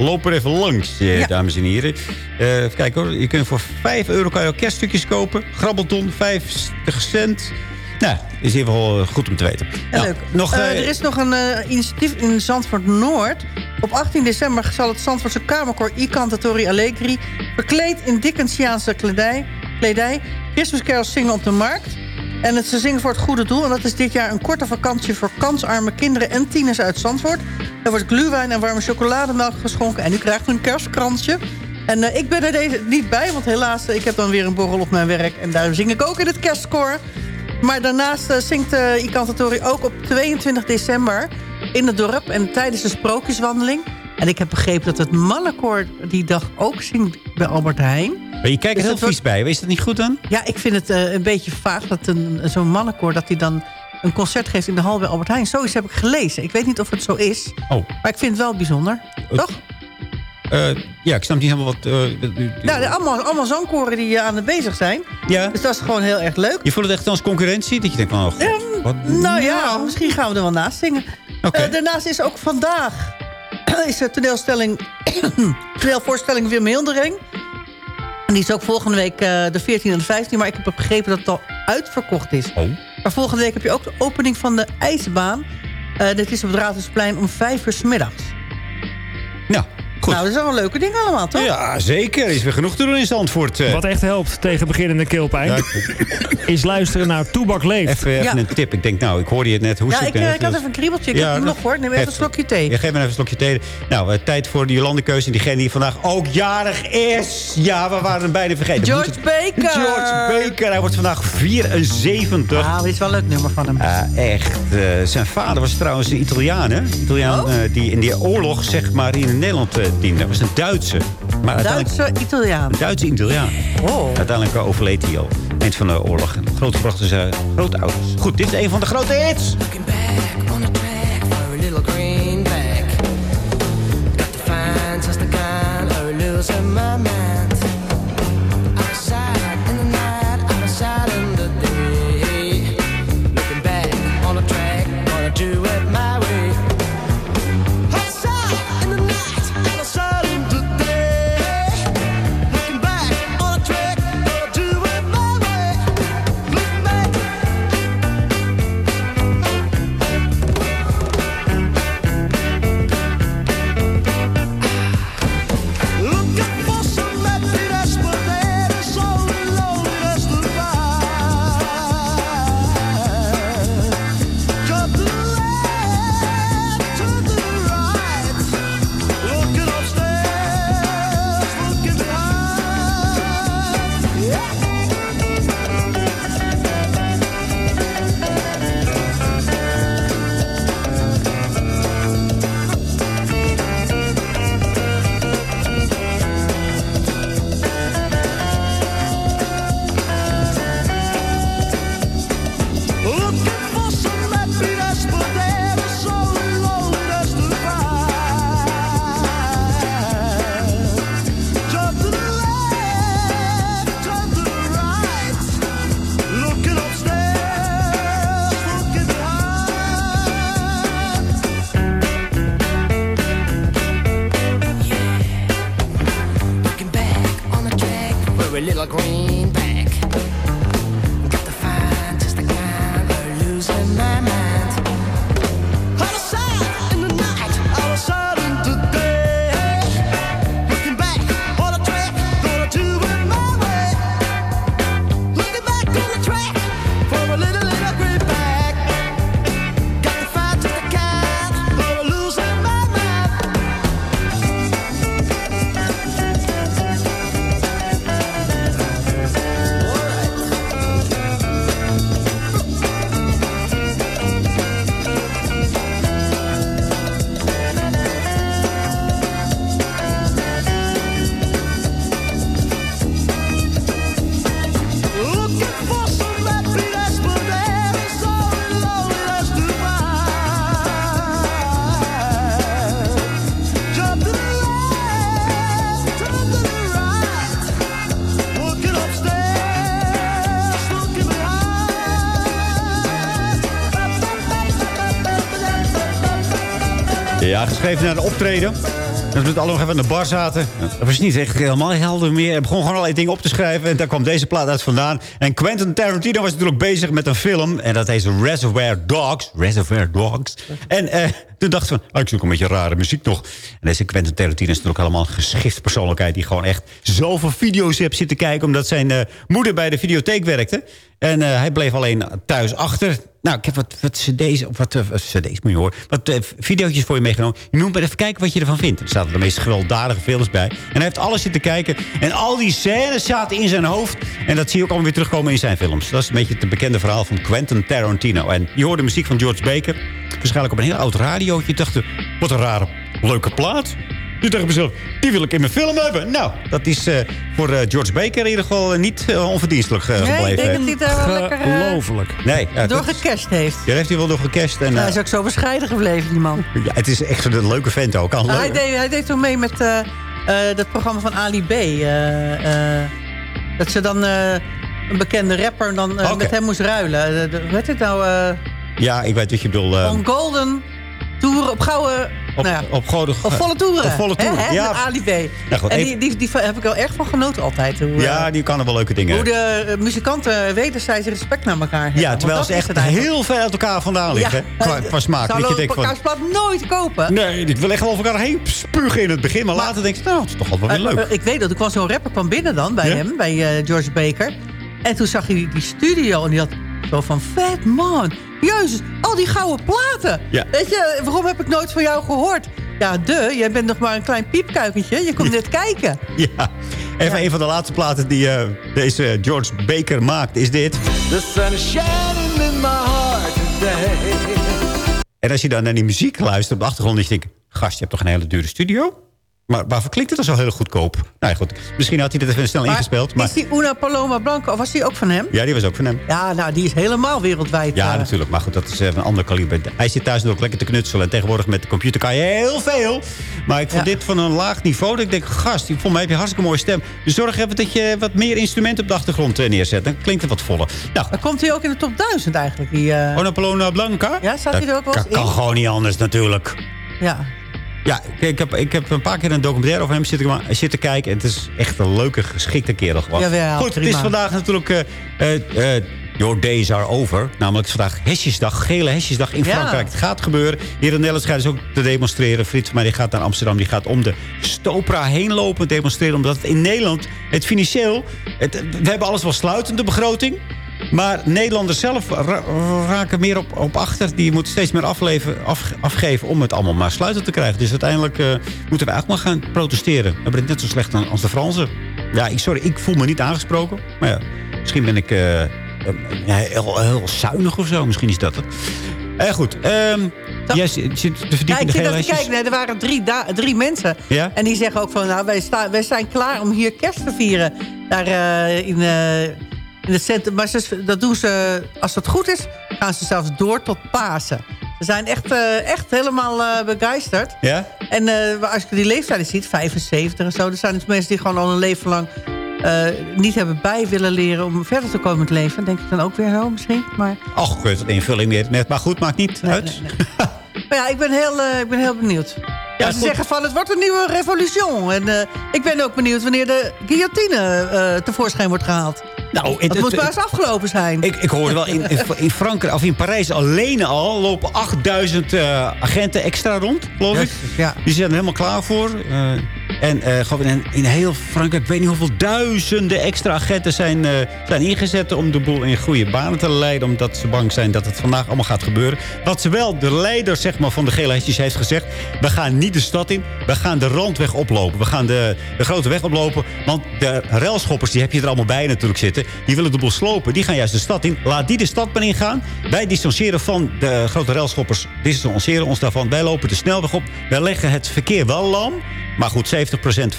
Loop er even langs, eh, dames en heren. Eh, even kijken hoor. Je kunt voor 5 euro kan je kerststukjes kopen. Grabbelton, 50 cent. Nou, is ieder geval eh, goed om te weten. Ja, Nou, leuk. Nog, er is nog een initiatief in Zandvoort Noord. Op 18 december zal het Zandvoortse Kamerkoor I Cantatori Allegri... verkleed in Dickensiaanse kledij, kledij Christmas carols zingen op de markt. En het, ze zingen voor het goede doel. En dat is dit jaar een korte vakantie voor kansarme kinderen en tieners uit Zandvoort. Er wordt gluwijn en warme chocolademelk geschonken. En u krijgt een kerstkransje. En eh, ik ben er deze niet bij, want helaas, eh, ik heb dan weer een borrel op mijn werk. En daar zing ik ook in het kerstkoor. Maar daarnaast eh, zingt uh, Icantatori ook op 22 december in het dorp. En tijdens de sprookjeswandeling. En ik heb begrepen dat het mannenkoor die dag ook zingt bij Albert Heijn. maar je kijkt er Dus heel wordt- vies bij. Is dat niet goed dan? Ja, ik vind het eh, een beetje vaag dat een- zo'n mannenkoor... dat hij dan een concert geeft in de hal bij Albert Heijn. Zoiets heb ik gelezen. Ik weet niet of het zo is. Oh. Maar ik vind het wel bijzonder. Toch? Eh, ja, ik snap niet helemaal wat... Nou, allemaal, allemaal zangkoren die aan het bezig zijn. Ja. Dus dat is gewoon heel erg leuk. Je voelt het echt als concurrentie? Dat je denkt van... Oh, God, wat, Nou ja, misschien gaan we er wel naast zingen. Daarnaast is ook vandaag is de toneelstelling, toneelvoorstelling Wim Hildering. En die is ook volgende week eh, de 14 en de 15. Maar ik heb begrepen dat het al uitverkocht is. Oh. Maar volgende week heb je ook de opening van de ijsbaan. Eh, dit is op het Raadhuisplein om 5 uur 's middags. Ja, goed. Nou, dat zijn wel leuke dingen allemaal, toch? Ja, zeker. Er is weer genoeg te doen in Zandvoort. eh. Wat echt helpt tegen beginnende keelpijn... is luisteren naar Toebak Leeft. Even, even Ja. een tip. Ik denk, nou, ik hoorde je het net. Hoe Ja, zit ik, het eh, net? ik had even een kriebeltje. Ik heb hem dat- nog hoor. Neem even een slokje thee. Ja, geef me even een slokje thee. Nou, eh, tijd voor de Jolandekeuze. En diegene die vandaag ook jarig is. Ja, we waren hem bijna vergeten. George het- Baker. George Baker. Hij wordt vandaag 74. Ah, dit is wel een leuk nummer van hem. Ah, echt. eh, zijn vader was trouwens een Italiaan, hè? Italiaan Oh. eh, die in die oorlog, zeg maar, in Nederland diende. Dat was een Duitse. Maar uiteindelijk... Duitse Italiaan. Een Duitse Italiaan. Oh. Uiteindelijk overleed hij al. Eind van de oorlog. Door zijn grootouders. Goed, dit is een van de grote hits. Geschreven naar de optreden. Dat we het allemaal even aan de bar zaten. Dat was niet echt helemaal helder meer. Hij begon gewoon allerlei dingen op te schrijven. En daar kwam deze plaat uit vandaan. En Quentin Tarantino was natuurlijk bezig met een film. En dat heet Reservoir Dogs. Reservoir Dogs. En eh, toen dacht van, ah, ik zoek een beetje rare muziek nog. En deze Quentin Tarantino is natuurlijk allemaal een geschift persoonlijkheid... die gewoon echt zoveel video's heeft zitten kijken... omdat zijn eh, moeder bij de videotheek werkte. En eh, hij bleef alleen thuis achter. Nou, ik heb wat, cd's, of wat cd's moet je horen. Wat uh, video's voor je meegenomen. Je moet maar even kijken wat je ervan vindt. Er zaten de meest gewelddadige films bij. En hij heeft alles zitten kijken. En al die scènes zaten in zijn hoofd. En dat zie je ook allemaal weer terugkomen in zijn films. Dat is een beetje het bekende verhaal van Quentin Tarantino. En je hoorde muziek van George Baker. Waarschijnlijk op een heel oud radiootje. Je dacht, wat een rare, leuke plaat. Je dacht mezelf, die wil ik in mijn film hebben. Nou, dat is uh, voor uh, George Baker in ieder geval niet uh, onverdienstelijk gebleven. Nee, ik denk dat hij daar wel lekker... Ongelooflijk. Nee, doorgecashed heeft. Ja, heeft hij wel doorgecashed. En, hij is ook zo bescheiden gebleven, die man. Ja, het is echt een leuke vent ook. Hij, deed, hij deed toen mee met dat programma van Ali B. dat ze dan een bekende rapper dan okay. met hem moest ruilen. Hoe heet het nou? ja, ik weet wat je bedoelt. On Golden Tour op gouden... Op, nou ja, op, volle toeren. Op volle toeren, hè, ja. Met Ali B. Ja, goed, en die, die, die, heb ik wel erg van genoten altijd. Hoe, ja, die kan er wel leuke dingen. Hoe de uh, muzikanten wederzijds respect naar elkaar hebben. Ja, terwijl ze echt heel ver uit elkaar vandaan liggen. Qua, qua smaak. Zou je van, elkaars nooit kopen. Nee, ik wil echt over elkaar heen spugen in het begin. Maar, maar later denk je, nou, het is toch wel weer leuk. Ik weet dat, ik was zo'n rapper kwam binnen dan bij hem, bij uh, George Baker. En toen zag je die, die studio en die had zo van, vet man. Jezus, al die gouden platen. Ja. Weet je, waarom heb ik nooit van jou gehoord? Ja, de, jij bent nog maar een klein piepkuikentje. Je komt net kijken. Ja, even ja. een van de laatste platen die uh, deze George Baker maakt is dit. The sun is shining in my heart today. En als je dan naar die muziek luistert op de achtergrond... dan denk je, gast, je hebt toch een hele dure studio? Maar waarvoor klinkt het dan zo heel goedkoop? Nou ja, goed. Misschien had hij dat even snel maar ingespeeld. Maar is die Una Paloma Blanco, was die ook van hem? Ja, die was ook van hem. Ja, nou, die is helemaal wereldwijd. Ja, uh... natuurlijk. Maar goed, dat is uh, een ander kaliber. Hij zit thuis ook lekker te knutselen. En tegenwoordig met de computer kan je heel veel. Maar ik vond ja. dit van een laag niveau. Dat ik denk, gast, volgens mij heb je een hartstikke mooie stem. Dus zorg even dat je wat meer instrumenten op de achtergrond uh, neerzet. Dan klinkt het wat voller. Nou, komt hij ook in de top 1000 eigenlijk. Die, uh... Una Paloma Blanca? Ja, staat hij er ook wel eens kan, kan gewoon niet anders natuurlijk. Ja. Ja, ik heb, ik heb een paar keer een documentaire over hem zitten, zitten kijken. En het is echt een leuke, geschikte kerel gewoon. Jawel, Goed, prima. het is vandaag natuurlijk... Uh, uh, uh, Your days are over. Namelijk vandaag hesjesdag, gele hesjesdag in Ja. Frankrijk. Het gaat gebeuren. Hier in Nederland schijnen ze ook te demonstreren. Frits van mij die gaat naar Amsterdam. Die gaat om de Stopra heen lopen demonstreren. Omdat het in Nederland, het financieel... Het, we hebben alles wel sluitende begroting. Maar Nederlanders zelf ra- raken meer op, op achter. Die moeten steeds meer afleven, af, afgeven om het allemaal maar sluiten te krijgen. Dus uiteindelijk uh, moeten we eigenlijk maar gaan protesteren. We hebben het net zo slecht als de Fransen. Ja, ik, sorry, ik voel me niet aangesproken. Maar ja, misschien ben ik uh, uh, heel, heel zuinig of zo. Misschien is dat het. Uh, goed, um, jij zit te verdiepen Ja, in de kijken. Nee, er waren drie, drie mensen. Ja? En die zeggen ook van, nou, wij, sta- wij zijn klaar om hier kerst te vieren. Daar eh, in, eh, in het centrum. Maar ze, dat doen ze, als dat goed is, gaan ze zelfs door tot Pasen. Ze zijn echt, eh, echt helemaal eh, begeisterd. Ja? En eh, als je die leeftijden ziet, 75 en zo... er zijn dus mensen die gewoon al een leven lang niet hebben bij willen leren... om verder te komen met leven. Denk ik dan ook weer zo misschien. Maar, Och, het invulling meer net. Maar goed, maakt niet Nee, uit. nee, maar ja, ik ben heel, ik ben heel benieuwd. Ja, ze goed. zeggen van het wordt een nieuwe revolution. En ik ben ook benieuwd wanneer de guillotine tevoorschijn wordt gehaald. Nou, het, moet maar eens afgelopen zijn. Ik, ik hoorde wel, in, in, Frankrijk, of in Parijs alleen al... lopen 8000 eh, agenten extra rond, geloof ik. ja. Die zijn er helemaal klaar voor. Eh, en eh, gewoon in, in heel Frankrijk, ik weet niet hoeveel duizenden extra agenten zijn, eh, zijn ingezet... om de boel in goede banen te leiden. Omdat ze bang zijn dat het vandaag allemaal gaat gebeuren. Wat ze wel, de leider zeg maar, van de gele hesjes heeft gezegd... we gaan niet de stad in, we gaan de randweg oplopen. We gaan de, de grote weg oplopen. Want de railschoppers, die heb je er allemaal bij natuurlijk zitten... die willen de boel slopen, die gaan juist de stad in. Laat die de stad maar ingaan. Wij distancieren van de grote railschoppers, distancieren ons daarvan. Wij lopen de snelweg op. Wij leggen het verkeer wel lam. Maar goed, 70%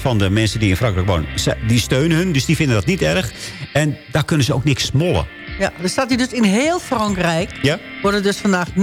van de mensen die in Frankrijk wonen, die steunen hun. Dus die vinden dat niet erg. En daar kunnen ze ook niks smollen. Ja, er staat hier dus in heel Frankrijk... Ja? worden dus vandaag 89.000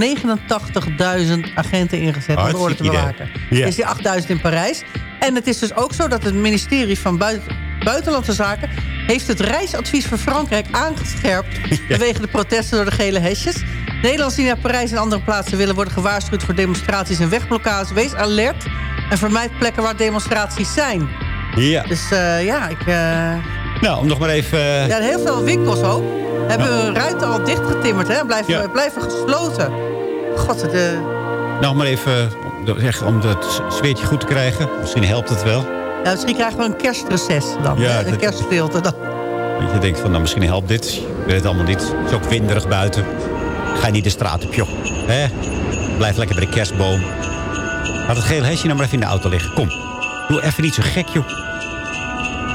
agenten ingezet om de orde te bewaken. Ja. Er is die 8.000 in Parijs. En het is dus ook zo dat het ministerie van Buiten- Buitenlandse Zaken... heeft het reisadvies voor Frankrijk aangescherpt... vanwege de protesten door de gele hesjes. Nederlanders die naar Parijs en andere plaatsen willen... worden gewaarschuwd voor demonstraties en wegblokkades. Wees alert en vermijd plekken waar demonstraties zijn. Ja. Dus eh, ja, ik... eh, Nou, om nog maar even... eh, ja, heel veel winkels ook. Hebben hun ruiten al dichtgetimmerd, hè? Blijven, Ja. blijven gesloten. God, eh, Nog maar even om, de- zeg, om het sfeertje goed te krijgen. Misschien helpt het wel. ja, misschien krijgen we een kerstreces dan. Ja, een dat- kerststilte dan. Dat je denkt van, nou, misschien helpt dit. Ik weet het allemaal niet. Het is ook winderig buiten. Ga je niet de straat op, joh. Hè? Blijf lekker bij de kerstboom. Laat het gele hesje nou maar even in de auto liggen. Kom. Doe even niet zo gek, joh.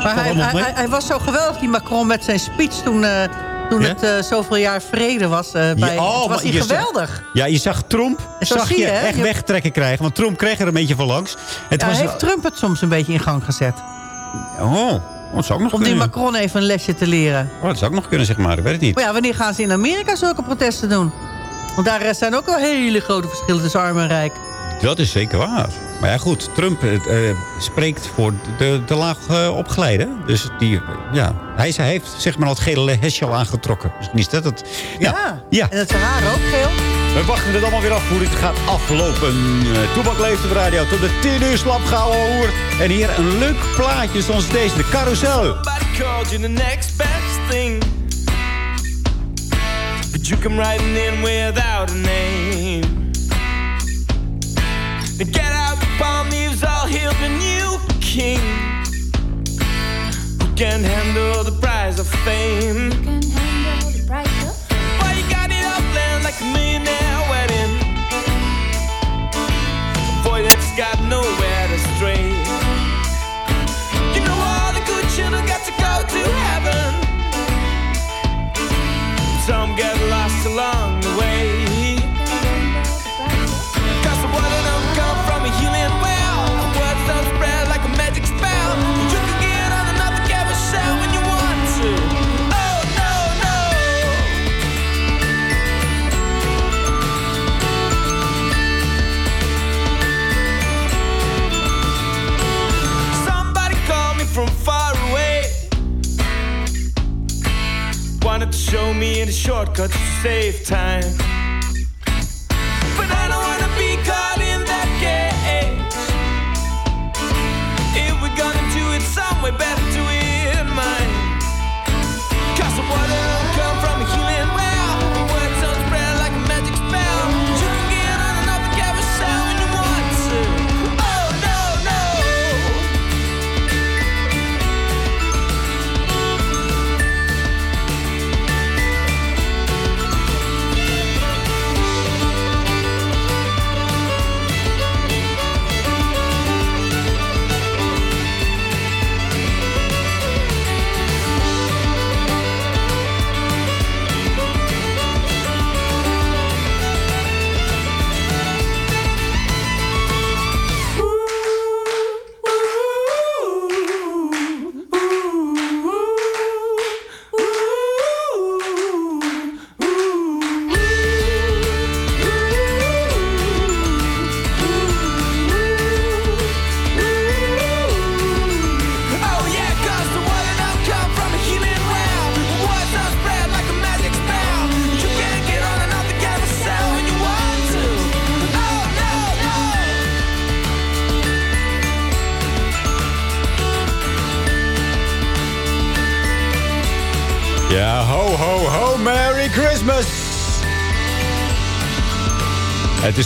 Maar hij, hij, hij, was zo geweldig, die Macron, met zijn speech toen, eh, toen Ja? het eh, zoveel jaar vrede was. eh, bij, Ja, oh, was hij zag- geweldig. Ja, je zag Trump zo zag je echt Je- wegtrekken krijgen. Want Trump kreeg er een beetje van langs. Het Ja, was heeft Trump het soms een beetje in gang gezet. Oh, dat zou ook nog Om die. Macron even een lesje te leren. Oh, dat zou ook nog kunnen, zeg maar. Ik weet het niet. Maar ja, wanneer gaan ze in Amerika zulke protesten doen? Want daar zijn ook wel hele grote verschillen tussen arm en rijk. Dat is zeker waar. Maar ja, goed. Trump eh, eh, spreekt voor de, de laag opgeleide. Dus die, ja, hij, hij heeft zeg maar al het gele hesje al aangetrokken. Misschien is dat het. Ja, ja. en het haar ook geel. We wachten het allemaal weer af hoe dit gaat aflopen. Uh, Toebak leeft op de radio tot de 10 uur slap hoor. En hier een leuk plaatje zoals deze, de carousel. Somebody called you the next best thing. But you come riding in without a name. Now get out the palm leaves, all hail the new king. Who can handle the prize of fame? Why you got it up land like a millionaire wedding? Boy that's got nowhere shortcuts to save time.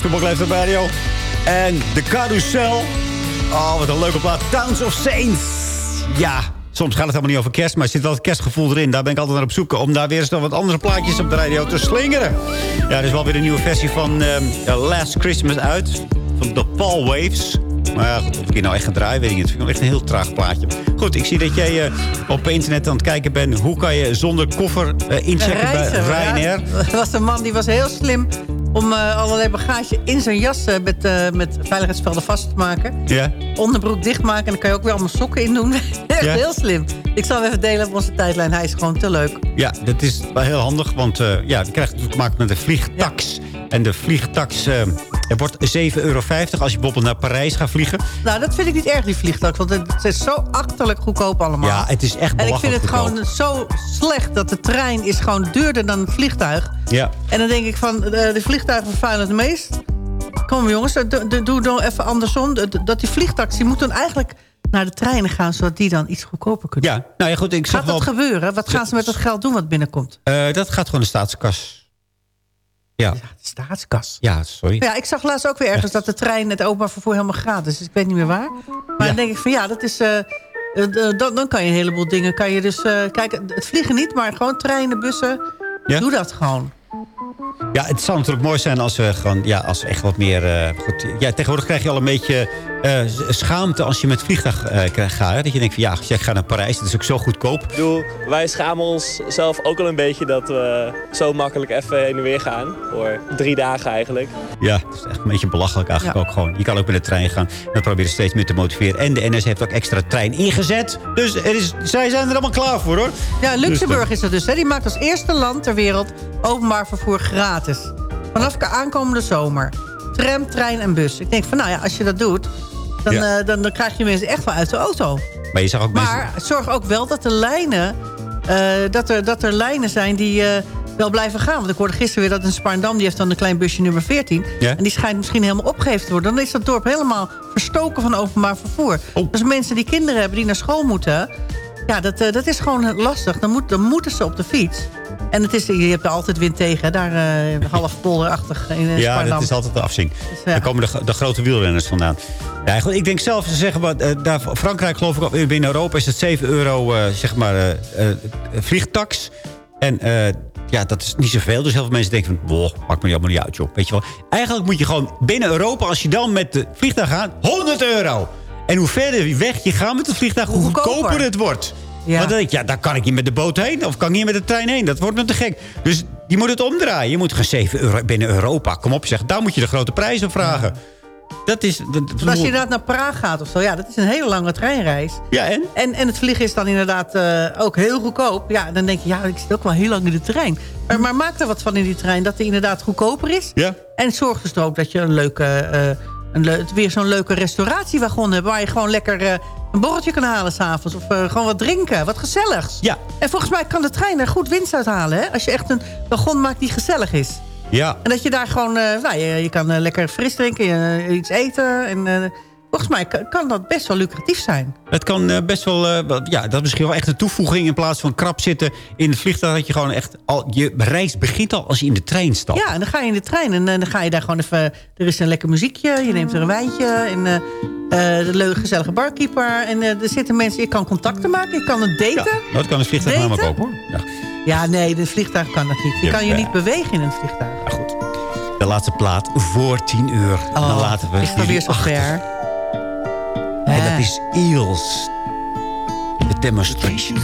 Is Toepak op Radio. En de carousel. Oh, wat een leuke plaat. Towns of Saints. Ja, soms gaat het helemaal niet over kerst, maar er zit wel het kerstgevoel erin. Daar ben ik altijd naar op zoek. Om daar weer eens wat andere plaatjes op de radio te slingeren. Ja, er is wel weer een nieuwe versie van ehm, Last Christmas uit. Van de Paul Waves. Maar ja, goed, of ik hier nou echt ga draaien, weet ik niet. Het vind ik wel echt een heel traag plaatje. Goed, ik zie dat jij eh, op internet aan het kijken bent. Hoe kan je zonder koffer eh, inchecken bij Reizen, Ryanair? ja. Er was een man die was heel slim om eh, allerlei bagage in zijn jas eh, met, eh, met veiligheidsvelden vast te maken. Ja. Onderbroek dichtmaken en dan kan je ook weer allemaal sokken in doen. Echt Ja. heel slim. Ik zal hem even delen op onze tijdlijn. Hij is gewoon te leuk. Ja, dat is wel heel handig, want ja, je krijgt natuurlijk te maken met de vliegtax. En de vliegtax eh, er wordt 7,50 euro als je bijvoorbeeld naar Parijs gaat vliegen. Nou, dat vind ik niet erg, die vliegtuig. Want het is zo achterlijk goedkoop allemaal. Ja, het is echt En ik vind het goedkoop. gewoon zo slecht dat de trein is gewoon duurder dan het vliegtuig. Ja. En dan denk ik van, eh, de vliegtuigen vervuilen het meest. Kom jongens, eh, doe- dan even andersom. Dat- die vliegtaxi moet dan eigenlijk naar de treinen gaan... zodat die dan iets goedkoper kunnen. Ja, nou ja, goed, ik Gaat dat wel... gebeuren? Wat gaan ze met dat geld doen wat binnenkomt? Eh, dat gaat gewoon de staatskas. Ja. De staatskas. Ja, sorry. Ja, ik zag laatst ook weer ergens dat de trein het openbaar vervoer helemaal gratis is. Ik weet niet meer waar. Maar dan denk ik van ja, dat is... eh, eh, dan, dan kan je een heleboel dingen... Kan je dus, eh, kijk, het vliegen niet, maar gewoon treinen, bussen. Ja? Doe dat gewoon. Ja, het zou natuurlijk mooi zijn als we gewoon, ja, als we echt wat meer... eh, goed, ja, tegenwoordig krijg je al een beetje eh, schaamte als je met vliegtuig eh, krijgt gaat. hè. Dat je denkt van ja, als ik ga naar Parijs, dat is ook zo goedkoop. Ik bedoel, wij schamen ons zelf ook wel een beetje dat we zo makkelijk even heen en weer gaan. Voor drie dagen eigenlijk. Ja, het is echt een beetje belachelijk eigenlijk ook gewoon. Je kan ook met de trein gaan. Dat proberen steeds meer te motiveren. En de NS heeft ook extra trein ingezet. Dus er is, zij zijn er allemaal klaar voor hoor. Ja, Luxemburg Dus, is dat dus. Hè. Die maakt als eerste land ter wereld openbaar vervoer gratis. Vanaf de aankomende zomer. Tram, trein en bus. Ik denk van nou ja, als je dat doet... dan, Ja. eh, dan, dan krijg je mensen echt wel uit de auto. Maar je zag ook mensen... Maar zorg ook wel dat de lijnen... eh, dat, er, dat er lijnen zijn die eh, wel blijven gaan. Want ik hoorde gisteren weer dat een Spaarndam... die heeft dan een klein busje nummer 14. Ja. En die schijnt misschien helemaal opgegeven te worden. Dan is dat dorp helemaal verstoken van openbaar vervoer. Oh. Dus mensen die kinderen hebben die naar school moeten... ja, dat, dat is gewoon lastig. Dan, moet, dan moeten ze op de fiets. En het is, je hebt er altijd wind tegen. Daar eh, half polderachtig in Ja, dat is altijd de afzien. ja. Daar komen de, de grote wielrenners vandaan. Ja, goed, ik denk zelf te zeggen, wat, eh, daar, Frankrijk geloof ik, binnen Europa is het 7 euro eh, zeg maar, vliegtax. En ja, dat is niet zoveel. Dus heel veel mensen denken van, boh, maakt me helemaal niet uit, joh. Weet je wel. Eigenlijk moet je gewoon binnen Europa, als je dan met de vliegtuig gaat, 100 euro. En hoe verder weg je gaat met het vliegtuig, hoe goedkoper. goedkoper het wordt. Ja. Want dan denk ik, ja, daar kan ik niet met de boot heen. Of kan ik niet met de trein heen. Dat wordt me te gek. Dus je moet het omdraaien. Je moet gewoon 7 euro binnen Europa. Kom op, zeg. Daar moet je de grote prijs op vragen. Dat is... Dat, als je inderdaad naar Praag gaat of zo... ja, dat is een hele lange treinreis. Ja, en? En, en het vliegen is dan inderdaad eh, ook heel goedkoop. Ja, dan denk je, ja, ik zit ook wel heel lang in de trein. Maar, maar maak er wat van in die trein, dat die inderdaad goedkoper is. Ja. En zorg dus er ook dat je een leuke... eh, een le- weer zo'n leuke restauratiewagon hebt... waar je gewoon lekker eh, een borreltje kan halen s'avonds. Of eh, gewoon wat drinken, wat gezelligs. Ja. En volgens mij kan de trein er goed winst uit halen. Hè? Als je echt een wagon maakt die gezellig is. Ja. En dat je daar gewoon... eh, nou, je, je kan eh, lekker fris drinken, je- iets eten. En volgens mij kan, kan dat best wel lucratief zijn. Het kan eh, best wel... eh, wel- ja, dat is misschien wel echt een toevoeging. In plaats van krap zitten in het vliegtuig. Dat je gewoon echt... Al, je reis begint al als je in de trein stapt. Ja, en dan ga je in de trein en eh, dan ga je daar gewoon even... Er is een lekker muziekje, je neemt er een wijntje... en eh, de leuke gezellige barkeeper. En er zitten mensen... Je kan contacten maken, je kan het daten. Nou, dat kan het vliegtuig Daten? namelijk ook, hoor. Ja. Ja, nee, een vliegtuig kan dat niet. Je kan je niet bewegen in een vliegtuig. Ja, goed. De laatste plaat voor 10 uur. Dan laten we Oh, is dat weer zo ver? En dat is Eels. De demonstration.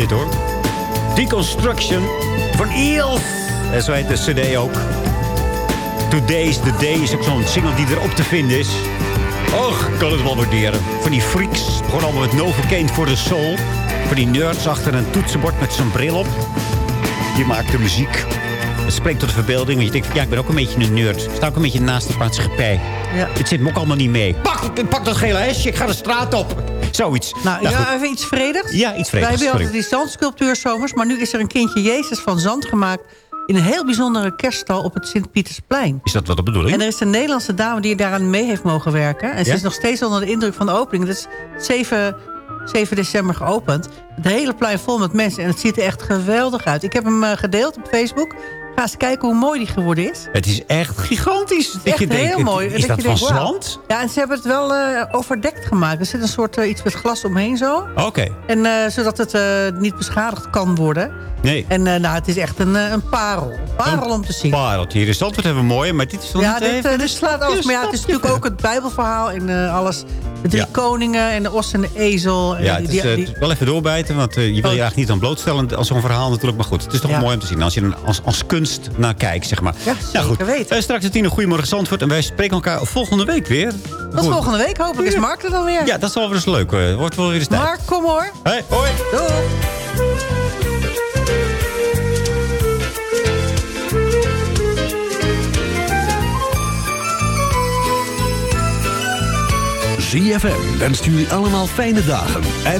Dit hoor. Deconstruction van Eels. En zo heet de cd ook. Today's the Day is ook zo'n single die erop te vinden is. Och, ik kan het wel waarderen. Van die freaks, gewoon allemaal met Novocaine voor de soul. Van die nerds achter een toetsenbord met zo'n bril op. Die maakt de muziek. Het spreekt tot de verbeelding. Want je denkt, ja, ik ben ook een beetje een nerd. Ik sta ook een beetje naast de maatschappij. Ja. Het zit me ook allemaal niet mee. Pak, pak dat gele hesje, ik ga de straat op. Zoiets. Nou, Nou, ja, even iets vredigs. Ja, iets vredigs, Wij hebben altijd die zandsculptuur zomers. Maar nu is er een kindje Jezus van zand gemaakt... in een heel bijzondere kerststal op het Sint-Pietersplein. Is dat wat de bedoeling? En er is een Nederlandse dame die daaraan mee heeft mogen werken. En ze Ja? is nog steeds onder de indruk van de opening. Het is 7, 7 december geopend. Het hele plein vol met mensen. En het ziet er echt geweldig uit. Ik heb hem eh, gedeeld op Facebook. Ga eens kijken hoe mooi die geworden is. Het is echt gigantisch. Echt je denkt, heel mooi. Is dat, je van denkt, slant? Ja, en ze hebben het wel eh, overdekt gemaakt. Er zit een soort eh, iets met glas omheen zo. Oké. En, zodat het niet beschadigd kan worden. Nee. En nou, het is echt een, een parel. Een parel om te zien. Pareltje. Hier in Zandvoort hebben we mooi, maar dit is nog Ja, niet dit, even... eh, dit slaat over. Maar ja, het is natuurlijk ook het Bijbelverhaal en alles. De drie Ja. koningen en de os en de ezel. En Ja, die- het is die- die- wel even doorbijten, want eh, je wil je eigenlijk niet aan blootstellen als zo'n verhaal natuurlijk. Maar goed, het is toch Ja. mooi om te zien als je er als, als kunst naar kijkt, zeg maar. Ja, nou goed. weten. Eh, straks het tien Goedemorgen Zandvoort en wij spreken elkaar volgende week weer. Tot volgende week. Hopelijk is Mark er dan weer. Ja, dat zal wel eens leuk. eh, wordt wel weer eens tijd. Mark, kom hoor. Hey, hoi. Doei. ZFM wenst jullie allemaal fijne dagen. En